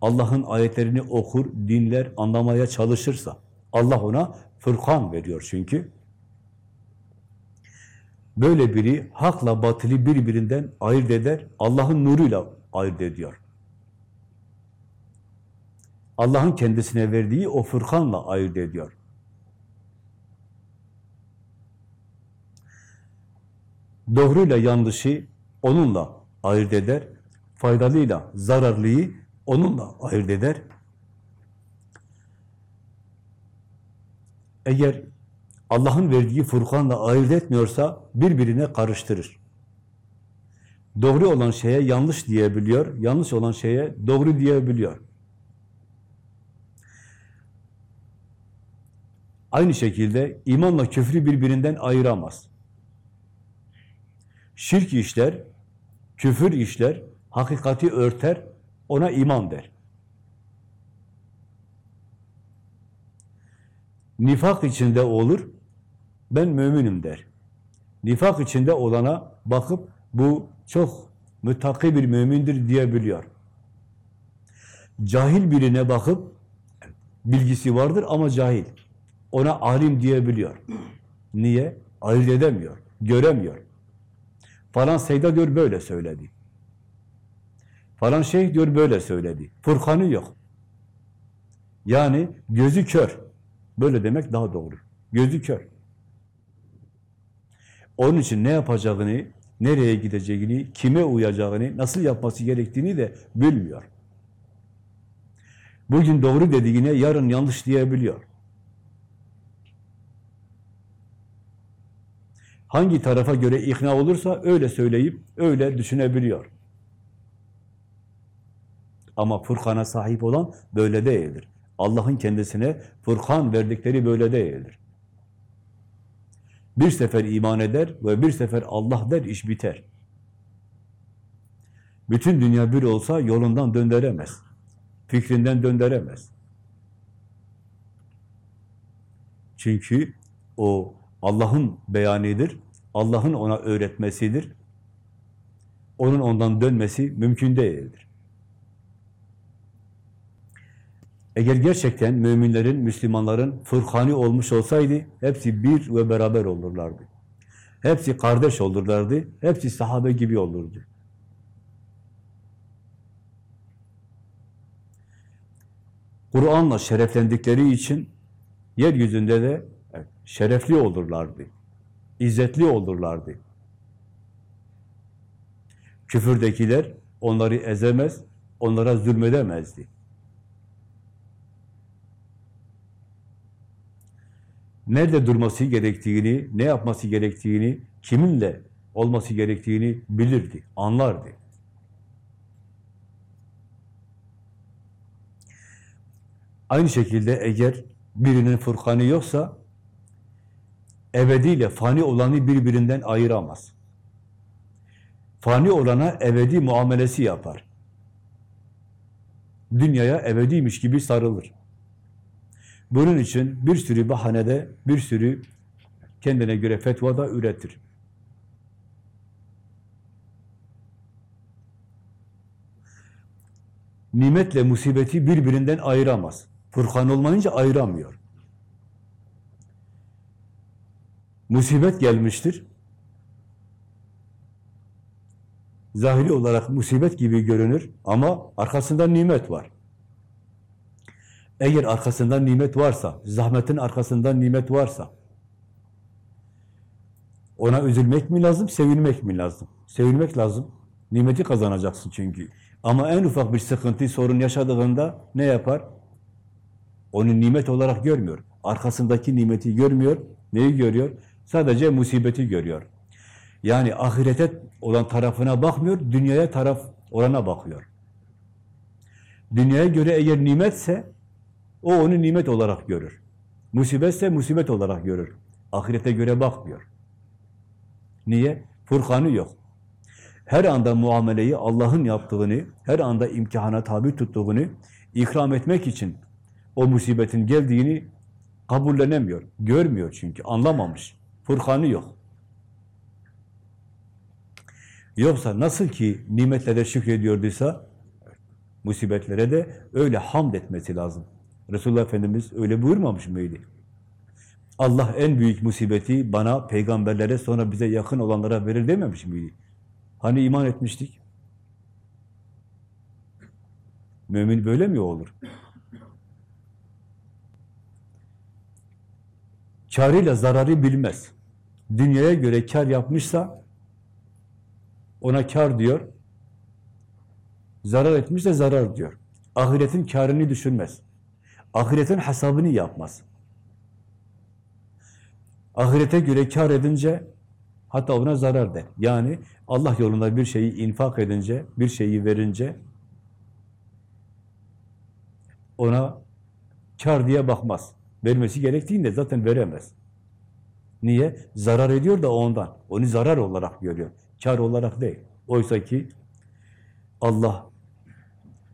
Allah'ın ayetlerini okur, dinler, anlamaya çalışırsa, Allah ona Fırkan veriyor çünkü. Böyle biri hakla batılı birbirinden ayırt eder, Allah'ın nuruyla ayırt ediyor. Allah'ın kendisine verdiği o fırkanla ayırt ediyor. Doğruyla yanlışı onunla ayırt eder, faydalıyla zararlıyı onunla ayırt eder. Eğer Allah'ın verdiği Furkan'la ayırt etmiyorsa birbirine karıştırır. Doğru olan şeye yanlış diyebiliyor, yanlış olan şeye doğru diyebiliyor. Aynı şekilde imanla küfrü birbirinden ayıramaz. Şirk işler, küfür işler, hakikati örter, ona iman der. Nifak içinde olur, ben müminim der. Nifak içinde olana bakıp bu çok müttaki bir mümindir diyebiliyor. Cahil birine bakıp bilgisi vardır ama cahil. Ona alim diyebiliyor. Niye? Ayırt edemiyor, göremiyor. Falan Seyda diyor böyle söyledi. Falan şey diyor böyle söyledi. Furkanı yok. Yani gözü kör. Böyle demek daha doğru. Gözü kör. Onun için ne yapacağını, nereye gideceğini, kime uyacağını, nasıl yapması gerektiğini de bilmiyor. Bugün doğru dediğine yarın yanlış diyebiliyor. Hangi tarafa göre ikna olursa öyle söyleyip öyle düşünebiliyor. Ama Furkan'a sahip olan böyle değildir. Allah'ın kendisine Furkan verdikleri böyle değildir. Bir sefer iman eder ve bir sefer Allah der, iş biter. Bütün dünya bir olsa yolundan döndüremez. Fikrinden döndüremez. Çünkü o Allah'ın beyanıdır, Allah'ın ona öğretmesidir. Onun ondan dönmesi mümkün değildir. Eğer gerçekten müminlerin, Müslümanların Fırkani olmuş olsaydı, hepsi bir ve beraber olurlardı. Hepsi kardeş olurlardı, hepsi sahabe gibi olurdu. Kur'an'la şereflendikleri için yeryüzünde de şerefli olurlardı, izzetli olurlardı. Küfürdekiler onları ezemez, onlara zulmedemezdi. Nerede durması gerektiğini, ne yapması gerektiğini, kiminle olması gerektiğini bilirdi, anlardı. Aynı şekilde eğer birinin fırkanı yoksa ebediyle fani olanı birbirinden ayıramaz. Fani olana ebedi muamelesi yapar. Dünyaya ebediymiş gibi sarılır. Bunun için bir sürü bahanede, bir sürü kendine göre fetva da üretir. Nimetle musibeti birbirinden ayıramaz. Furkan olmayınca ayıramıyor. Musibet gelmiştir. Zahiri olarak musibet gibi görünür ama arkasında nimet var. Eğer arkasında nimet varsa, zahmetin arkasında nimet varsa, ona üzülmek mi lazım, sevinmek mi lazım? Sevinmek lazım. Nimeti kazanacaksın çünkü. Ama en ufak bir sıkıntı, sorun yaşadığında ne yapar? Onu nimet olarak görmüyor. Arkasındaki nimeti görmüyor. Neyi görüyor? Sadece musibeti görüyor. Yani ahirete olan tarafına bakmıyor, dünyaya taraf orana bakıyor. Dünyaya göre eğer nimetse, o onu nimet olarak görür. Musibetse musibet olarak görür. Ahirete göre bakmıyor. Niye? Furkanı yok. Her anda muameleyi Allah'ın yaptığını, her anda imtihana tabi tuttuğunu ikram etmek için o musibetin geldiğini kabullenemiyor. Görmüyor çünkü, anlamamış. Furkanı yok. Yoksa nasıl ki nimetlere şükrediyorduysa, musibetlere de öyle hamd etmesi lazım. Resulullah Efendimiz öyle buyurmamış mıydı? Allah en büyük musibeti bana, peygamberlere, sonra bize yakın olanlara verir dememiş miydi? Hani iman etmiştik? Mümin böyle mi olur? Kârıyla zararı bilmez. Dünyaya göre kar yapmışsa ona kar diyor. Zarar etmişse zarar diyor. Ahiretin karını düşünmez. Ahiretin hesabını yapmaz. Ahirete göre kar edince hatta ona zarar der. Yani Allah yolunda bir şeyi infak edince, bir şeyi verince ona kar diye bakmaz. Vermesi gerektiğinde zaten veremez. Niye? Zarar ediyor da ondan. Onu zarar olarak görüyor. Kar olarak değil. Oysa ki Allah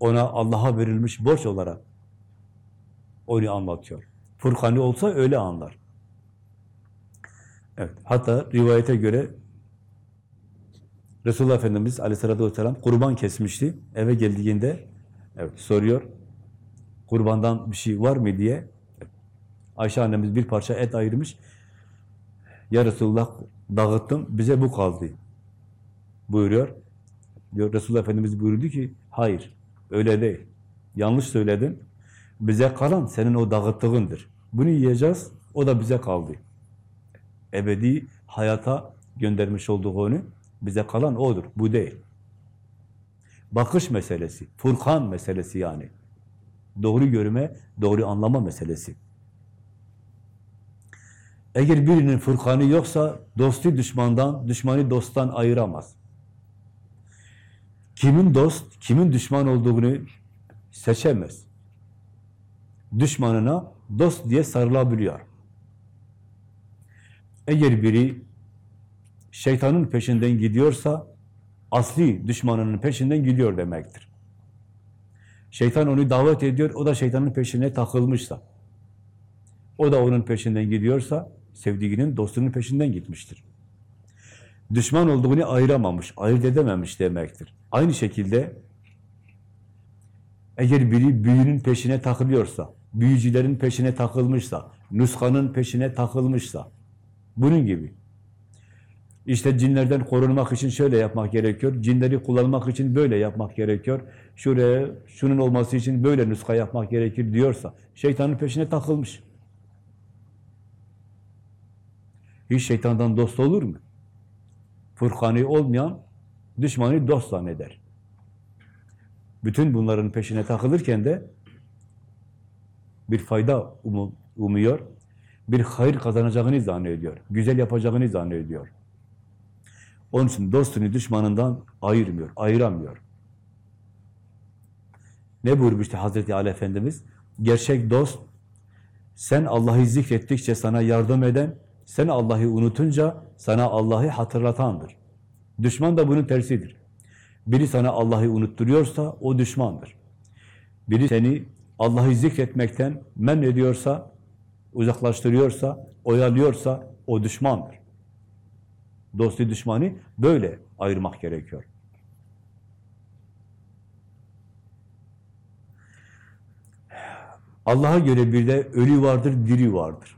ona Allah'a verilmiş borç olarak onu anlatıyor. Furkanı olsa öyle anlar. Evet. Hatta rivayete göre Resulullah Efendimiz aleyhissalatü vesselam kurban kesmişti. Eve geldiğinde evet, soruyor kurbandan bir şey var mı diye. Ayşe annemiz bir parça et ayırmış. Ya Resulullah dağıttım, bize bu kaldı. Buyuruyor. Diyor, Resulullah Efendimiz buyurdu ki, hayır, öyle değil. Yanlış söyledin. Bize kalan senin o dağıttığındır. Bunu yiyeceğiz, o da bize kaldı. Ebedi hayata göndermiş olduğu onu, bize kalan odur, bu değil. Bakış meselesi, Furkan meselesi yani. Doğru görme, doğru anlama meselesi. Eğer birinin fırkanı yoksa dostu düşmandan, düşmanı dosttan ayıramaz. Kimin dost, kimin düşman olduğunu seçemez. Düşmanına dost diye sarılabiliyor. Eğer biri şeytanın peşinden gidiyorsa asli düşmanının peşinden gidiyor demektir. Şeytan onu davet ediyor, o da şeytanın peşine takılmışsa, o da onun peşinden gidiyorsa, sevdiğinin, dostunun peşinden gitmiştir. Düşman olduğunu ayıramamış, ayırt edememiş demektir. Aynı şekilde, eğer biri büyünün peşine takılıyorsa, büyücülerin peşine takılmışsa, nuskanın peşine takılmışsa, bunun gibi. İşte cinlerden korunmak için şöyle yapmak gerekiyor, cinleri kullanmak için böyle yapmak gerekiyor, şuraya, şunun olması için böyle nuska yapmak gerekir diyorsa, şeytanın peşine takılmış. Hiç şeytandan dost olur mu? Furkanı olmayan düşmanı dost zanneder. Bütün bunların peşine takılırken de bir fayda um umuyor, bir hayır kazanacağını zannediyor, güzel yapacağını zannediyor. Onun için dostunu düşmanından ayırmıyor, ayıramıyor. Ne buyurmuştu Hazreti Ali Efendimiz? Gerçek dost, sen Allah'ı zikrettikçe sana yardım eden, sen Allah'ı unutunca sana Allah'ı hatırlatandır. Düşman da bunun tersidir. Biri sana Allah'ı unutturuyorsa o düşmandır. Biri seni Allah'ı zikretmekten men ediyorsa, uzaklaştırıyorsa, oyalıyorsa o düşmandır. Dostu düşmanı böyle ayırmak gerekiyor. Allah'a göre bir de ölü vardır, diri vardır.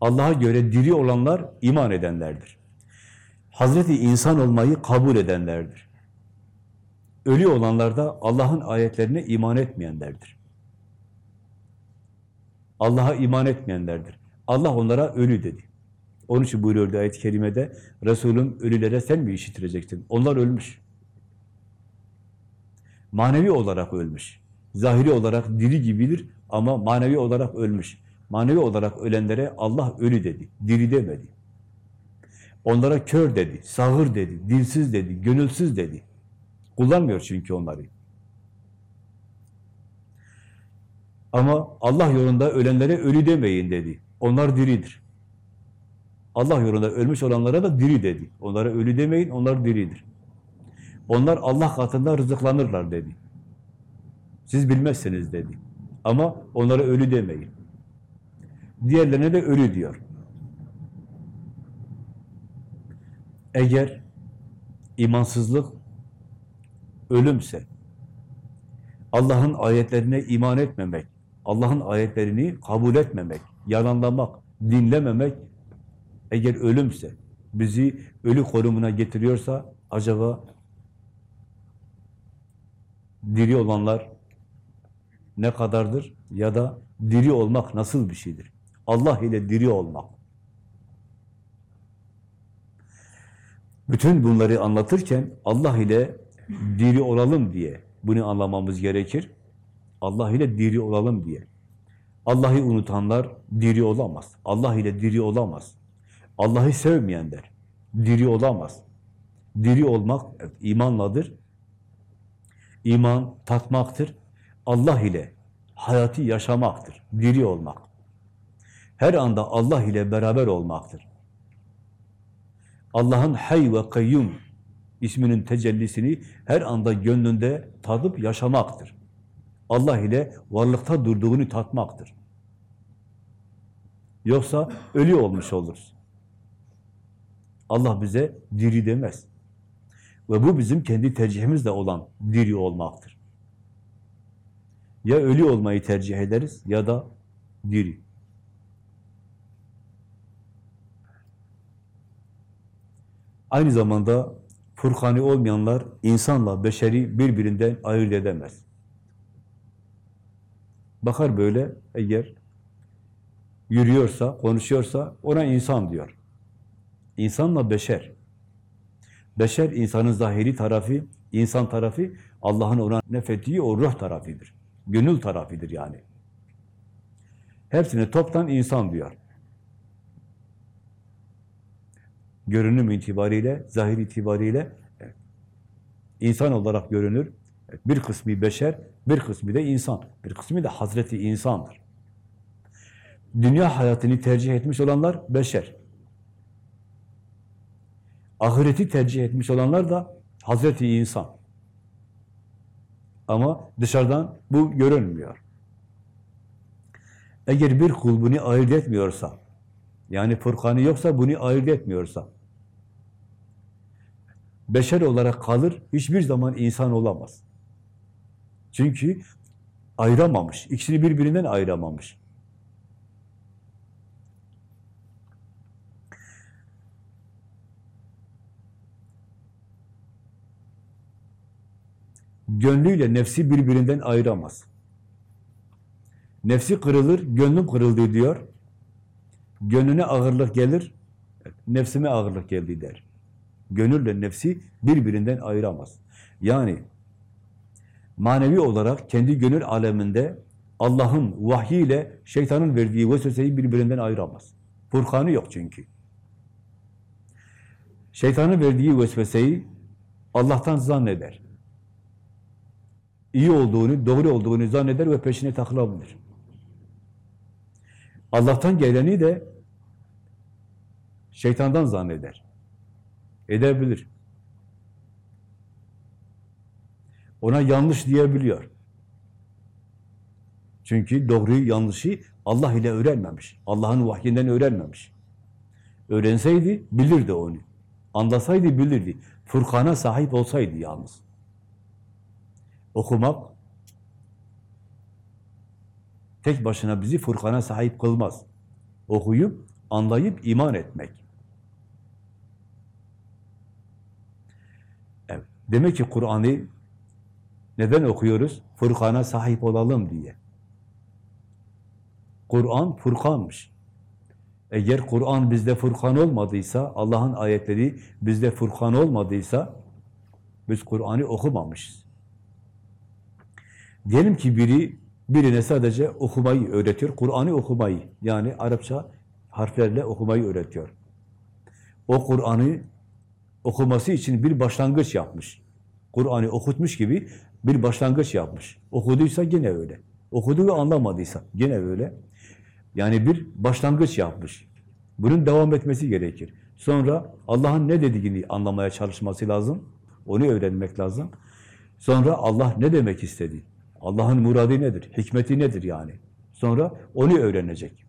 Allah'a göre diri olanlar iman edenlerdir. Hazreti insan olmayı kabul edenlerdir. Ölü olanlar da Allah'ın ayetlerine iman etmeyenlerdir. Allah'a iman etmeyenlerdir. Allah onlara ölü dedi. Onun için buyuruyordu ayet-i kerimede, Resulüm ölülere sen mi işitireceksin? Onlar ölmüş. Manevi olarak ölmüş. Zahiri olarak diri gibidir ama manevi olarak ölmüş. Manevi olarak ölenlere Allah ölü dedi, diri demedi. Onlara kör dedi, sağır dedi, dilsiz dedi, gönülsüz dedi. Kullanmıyor çünkü onları. Ama Allah yolunda ölenlere ölü demeyin dedi. Onlar diridir. Allah yolunda ölmüş olanlara da diri dedi. Onlara ölü demeyin, onlar diridir. Onlar Allah katında rızıklanırlar dedi. Siz bilmezsiniz dedi. Ama onlara ölü demeyin. Diğerlerine de ölü diyor. Eğer imansızlık ölümse, Allah'ın ayetlerine iman etmemek, Allah'ın ayetlerini kabul etmemek, yalanlamak, dinlememek eğer ölümse, bizi ölü konumuna getiriyorsa acaba diri olanlar ne kadardır ya da diri olmak nasıl bir şeydir? Allah ile diri olmak. Bütün bunları anlatırken Allah ile diri olalım diye bunu anlamamız gerekir. Allah ile diri olalım diye. Allah'ı unutanlar diri olamaz. Allah ile diri olamaz. Allah'ı sevmeyenler diri olamaz. Diri olmak evet, imanladır. İman tatmaktır. Allah ile hayatı yaşamaktır. Diri olmak. Her anda Allah ile beraber olmaktır. Allah'ın hay ve kayyum isminin tecellisini her anda gönlünde tadıp yaşamaktır. Allah ile varlıkta durduğunu tatmaktır. Yoksa ölü olmuş oluruz. Allah bize diri demez. Ve bu bizim kendi tercihimizle olan diri olmaktır. Ya ölü olmayı tercih ederiz ya da diri. Aynı zamanda Furkani olmayanlar insanla beşeri birbirinden ayırt edemez. Bakar böyle eğer yürüyorsa, konuşuyorsa ona insan diyor. İnsanla beşer. Beşer insanın zahiri tarafı, insan tarafı Allah'ın ona nefettiği o ruh tarafıdır. Gönül tarafıdır yani. Hepsini toptan insan diyor. Görünüm itibariyle, zahir itibariyle insan olarak görünür. Bir kısmı beşer, bir kısmı da insan. Bir kısmı da Hazreti insandır. Dünya hayatını tercih etmiş olanlar beşer. Ahireti tercih etmiş olanlar da Hazreti insan. Ama dışarıdan bu görünmüyor. Eğer bir kul bunu ayırt etmiyorsa, yani Furkan'ı yoksa bunu ayırt etmiyorsa, beşer olarak kalır, hiçbir zaman insan olamaz. Çünkü ayıramamış, ikisini birbirinden ayıramamış. Gönlüyle nefsi birbirinden ayıramaz. Nefsi kırılır, gönlüm kırıldı diyor. Gönlüne ağırlık gelir, nefsime ağırlık geldi der. Gönülle nefsi birbirinden ayıramaz. Yani manevi olarak kendi gönül aleminde Allah'ın vahyiyle şeytanın verdiği vesveseyi birbirinden ayıramaz. Furkanı yok çünkü. Şeytanın verdiği vesveseyi Allah'tan zanneder. İyi olduğunu, doğru olduğunu zanneder ve peşine takılabilir. Allah'tan geleni de şeytandan zanneder. Edebilir. Ona yanlış diyebiliyor. Çünkü doğruyu, yanlışı Allah ile öğrenmemiş. Allah'ın vahyinden öğrenmemiş. Öğrenseydi bilirdi onu. Anlasaydı bilirdi. Furkan'a sahip olsaydı yalnız. Okumak tek başına bizi Furkan'a sahip kılmaz. Okuyup, anlayıp iman etmek. Evet. Demek ki Kur'an'ı neden okuyoruz? Furkan'a sahip olalım diye. Kur'an Furkan'mış. Eğer Kur'an bizde Furkan olmadıysa, Allah'ın ayetleri bizde Furkan olmadıysa, biz Kur'an'ı okumamışız. Diyelim ki biri, birine sadece okumayı öğretiyor, Kur'an'ı okumayı, yani Arapça harflerle okumayı öğretiyor. O Kur'an'ı okuması için bir başlangıç yapmış. Kur'an'ı okutmuş gibi bir başlangıç yapmış. Okuduysa gene öyle. Okudu ve anlamadıysa gene öyle. Yani bir başlangıç yapmış. Bunun devam etmesi gerekir. Sonra Allah'ın ne dediğini anlamaya çalışması lazım. Onu öğrenmek lazım. Sonra Allah ne demek istedi? Allah'ın muradı nedir? Hikmeti nedir yani? Sonra onu öğrenecek.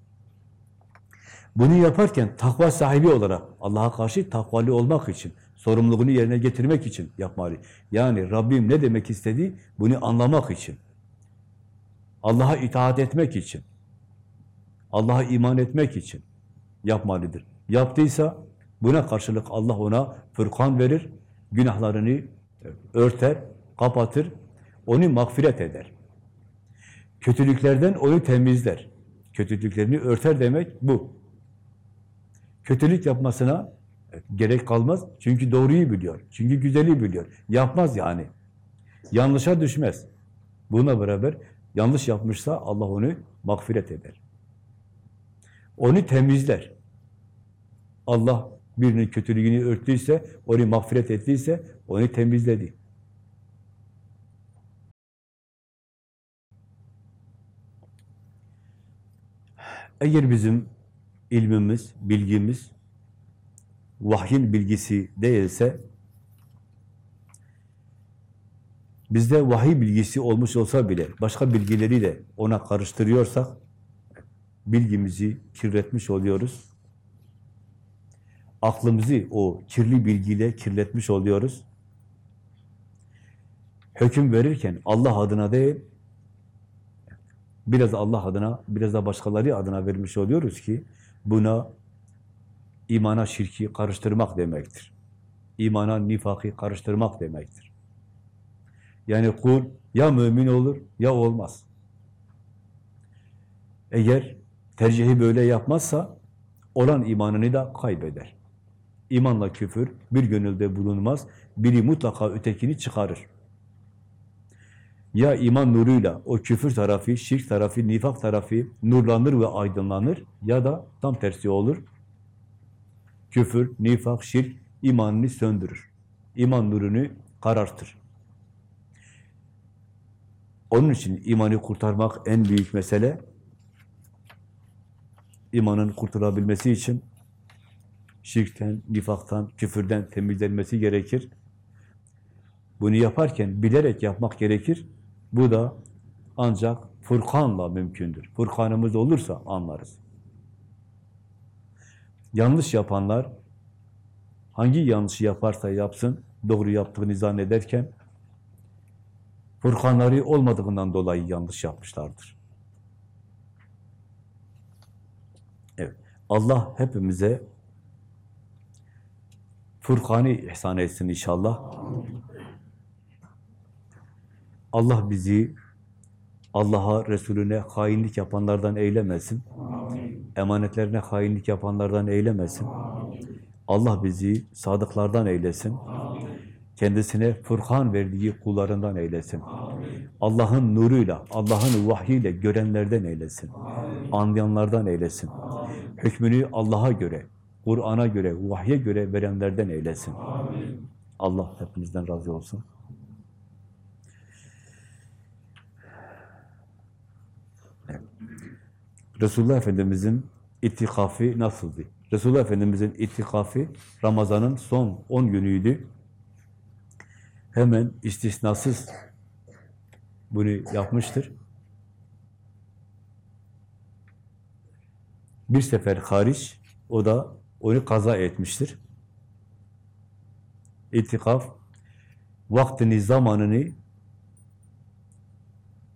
Bunu yaparken takva sahibi olarak Allah'a karşı takvalı olmak için, sorumluluğunu yerine getirmek için yapmalı. Yani Rabbim ne demek istedi? Bunu anlamak için. Allah'a itaat etmek için. Allah'a iman etmek için yapmalıdır. Yaptıysa buna karşılık Allah ona fırkan verir, günahlarını örter, kapatır, onu mağfiret eder. Kötülüklerden onu temizler. Kötülüklerini örter demek bu. Kötülük yapmasına gerek kalmaz. Çünkü doğruyu biliyor. Çünkü güzeli biliyor. Yapmaz yani. Yanlışa düşmez. Buna beraber yanlış yapmışsa Allah onu mağfiret eder. Onu temizler. Allah birinin kötülüğünü örttüyse, onu mağfiret ettiyse, onu temizledi. Eğer bizim ilmimiz, bilgimiz, vahyin bilgisi değilse, bizde vahiy bilgisi olmuş olsa bile, başka bilgileri de ona karıştırıyorsak, bilgimizi kirletmiş oluyoruz. Aklımızı o kirli bilgiyle kirletmiş oluyoruz. Hüküm verirken Allah adına değil, biraz Allah adına, biraz da başkaları adına vermiş oluyoruz ki, buna imana şirki karıştırmak demektir. İmana nifakı karıştırmak demektir. Yani kul ya mümin olur ya olmaz. Eğer tercihi böyle yapmazsa olan imanını da kaybeder. İmanla küfür bir gönülde bulunmaz. Biri mutlaka ötekini çıkarır. Ya iman nuruyla o küfür tarafı, şirk tarafı, nifak tarafı nurlanır ve aydınlanır ya da tam tersi olur. Küfür, nifak, şirk imanını söndürür. İman nurunu karartır. Onun için imanı kurtarmak en büyük mesele. İmanın kurtulabilmesi için şirkten, nifaktan, küfürden temizlenmesi gerekir. Bunu yaparken bilerek yapmak gerekir. Bu da ancak Furkan'la mümkündür. Furkanımız olursa anlarız. Yanlış yapanlar hangi yanlışı yaparsa yapsın, doğru yaptığını zannederken Furkanları olmadığından dolayı yanlış yapmışlardır. Evet. Allah hepimize Furkan'ı ihsan etsin inşallah. Allah bizi Allah'a, Resulüne hainlik yapanlardan eylemesin. Emanetlerine hainlik yapanlardan eylemesin. Allah bizi sadıklardan eylesin. Kendisine Furkan verdiği kullarından eylesin. Allah'ın nuruyla, Allah'ın vahyiyle görenlerden eylesin. Anlayanlardan eylesin. Hükmünü Allah'a göre, Kur'an'a göre, vahye göre verenlerden eylesin. Allah hepimizden razı olsun. Resulullah Efendimiz'in itikafı nasıldı? Resulullah Efendimiz'in itikafı Ramazan'ın son 10 günüydü. Hemen istisnasız bunu yapmıştır. Bir sefer hariç, o da onu kaza etmiştir. İtikaf, vaktini, zamanını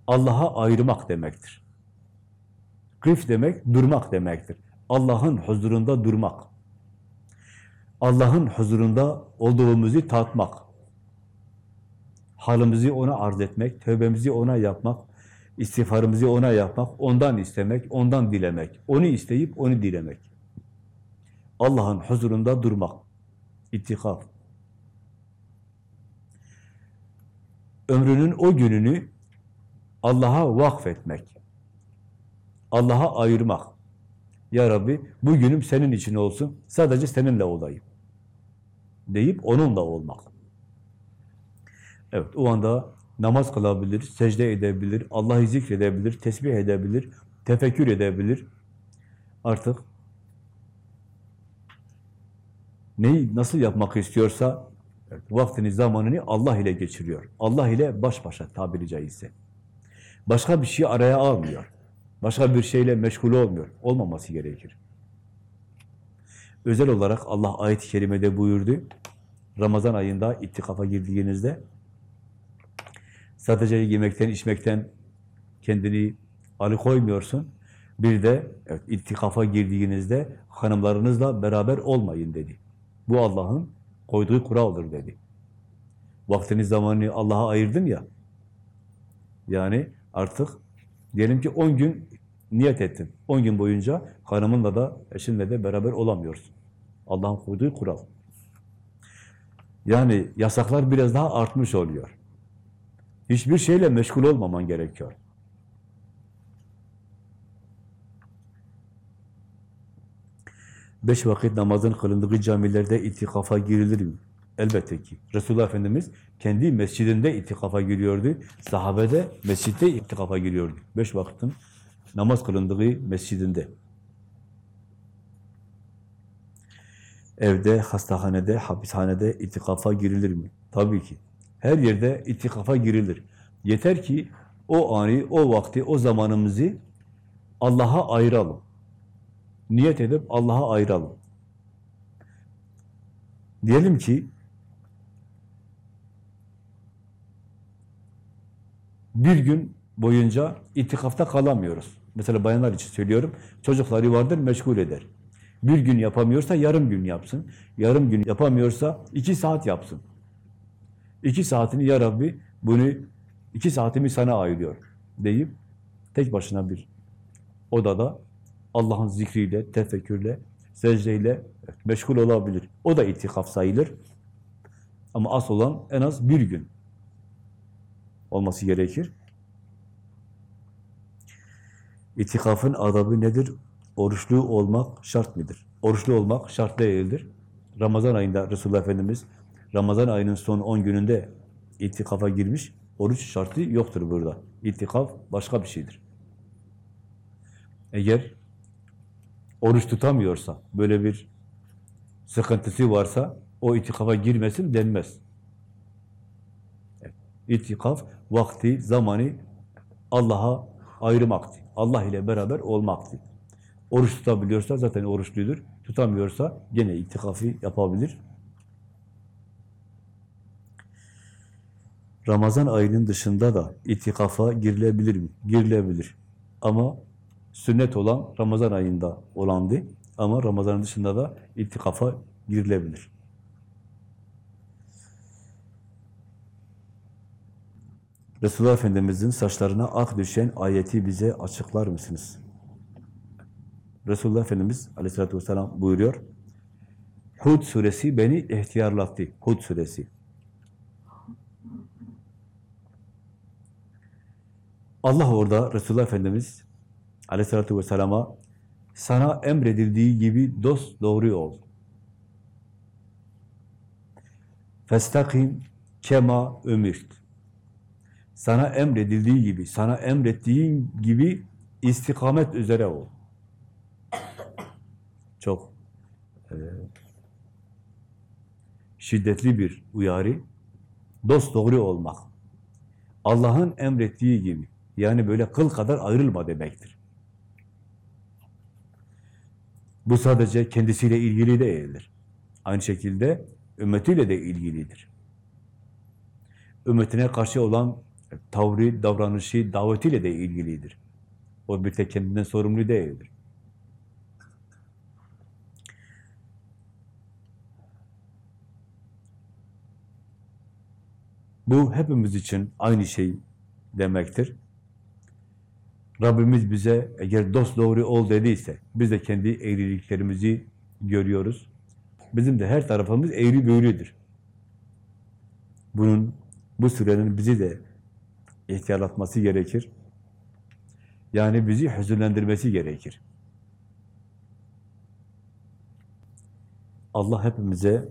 Allah'a ayırmak demektir. Kıf demek, durmak demektir. Allah'ın huzurunda durmak. Allah'ın huzurunda olduğumuzu tatmak. Halimizi ona arz etmek, tövbemizi ona yapmak, istiğfarımızı ona yapmak, ondan istemek, ondan dilemek. Onu isteyip onu dilemek. Allah'ın huzurunda durmak. İttikaf. Ömrünün o gününü Allah'a vakfetmek. Allah'a ayırmak. Ya Rabbi bu günüm senin için olsun, sadece seninle olayım. Deyip onunla olmak. Evet, o anda namaz kılabilir, secde edebilir, Allah'ı zikredebilir, tesbih edebilir, tefekkür edebilir. Artık neyi nasıl yapmak istiyorsa evet, vaktini, zamanını Allah ile geçiriyor. Allah ile baş başa tabiri caizse. Başka bir şey araya almıyor. Başka bir şeyle meşgul olmuyor. Olmaması gerekir. Özel olarak Allah ayet-i kerimede buyurdu. Ramazan ayında itikafa girdiğinizde sadece yemekten, içmekten kendini alıkoymuyorsun. Bir de evet, itikafa girdiğinizde hanımlarınızla beraber olmayın dedi. Bu Allah'ın koyduğu kuraldır dedi. Vaktini zamanını Allah'a ayırdın ya. Yani artık diyelim ki 10 gün niyet ettin. 10 gün boyunca hanımınla da eşinle de beraber olamıyorsun. Allah'ın koyduğu kural. Yani yasaklar biraz daha artmış oluyor. Hiçbir şeyle meşgul olmaman gerekiyor. Beş vakit namazın kılındığı camilerde itikafa girilir mi? Elbette ki. Resulullah Efendimiz kendi mescidinde itikafa giriyordu. Sahabe de mescitte itikafa giriyordu. Beş vakitin namaz kılındığı mescidinde. Evde, hastahanede, hapishanede itikafa girilir mi? Tabii ki. Her yerde itikafa girilir. Yeter ki o anı, o vakti, o zamanımızı Allah'a ayıralım. Niyet edip Allah'a ayıralım. Diyelim ki bir gün boyunca itikafta kalamıyoruz. Mesela bayanlar için söylüyorum. Çocukları vardır, meşgul eder. Bir gün yapamıyorsa yarım gün yapsın. Yarım gün yapamıyorsa iki saat yapsın. İki saatini ya Rabbi bunu iki saatimi sana ayırıyor deyip tek başına bir odada Allah'ın zikriyle, tefekkürle, secdeyle meşgul olabilir. O da itikaf sayılır. Ama asıl olan en az bir gün olması gerekir. İtikafın adabı nedir? Oruçlu olmak şart mıdır? Oruçlu olmak şart değildir. Ramazan ayında Resulullah Efendimiz Ramazan ayının son 10 gününde itikafa girmiş. Oruç şartı yoktur burada. İtikaf başka bir şeydir. Eğer oruç tutamıyorsa, böyle bir sıkıntısı varsa o itikafa girmesin denmez. İtikaf vakti, zamanı Allah'a ayırmaktı. Allah ile beraber olmaktı. Oruç tutabiliyorsa zaten oruçludur. Tutamıyorsa gene itikafı yapabilir. Ramazan ayının dışında da itikafa girilebilir mi? Girilebilir. Ama sünnet olan Ramazan ayında olandı. Ama Ramazan dışında da itikafa girilebilir. Resulullah Efendimiz'in saçlarına ak düşen ayeti bize açıklar mısınız? Resulullah Efendimiz aleyhissalatü vesselam buyuruyor. Hud suresi beni ihtiyarlattı. Hud suresi. Allah orada Resulullah Efendimiz aleyhissalatü vesselama sana emredildiği gibi dost doğru ol. Festakim kema ömirt sana emredildiği gibi, sana emrettiğin gibi istikamet üzere ol. Çok e, şiddetli bir uyarı. Dost doğru olmak. Allah'ın emrettiği gibi. Yani böyle kıl kadar ayrılma demektir. Bu sadece kendisiyle ilgili değildir. Aynı şekilde ümmetiyle de ilgilidir. Ümmetine karşı olan tavrı, davranışı, davetiyle de ilgilidir. O bir tek kendinden sorumlu değildir. Bu hepimiz için aynı şey demektir. Rabbimiz bize eğer dost doğru ol dediyse, biz de kendi eğriliklerimizi görüyoruz. Bizim de her tarafımız eğri büğrüdür. Bunun, bu sürenin bizi de ihtiyarlatması gerekir. Yani bizi hüzünlendirmesi gerekir. Allah hepimize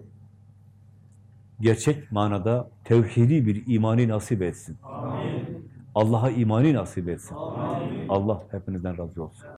gerçek manada tevhidi bir imani nasip etsin. Allah'a imani nasip etsin. Allah hepinizden razı olsun.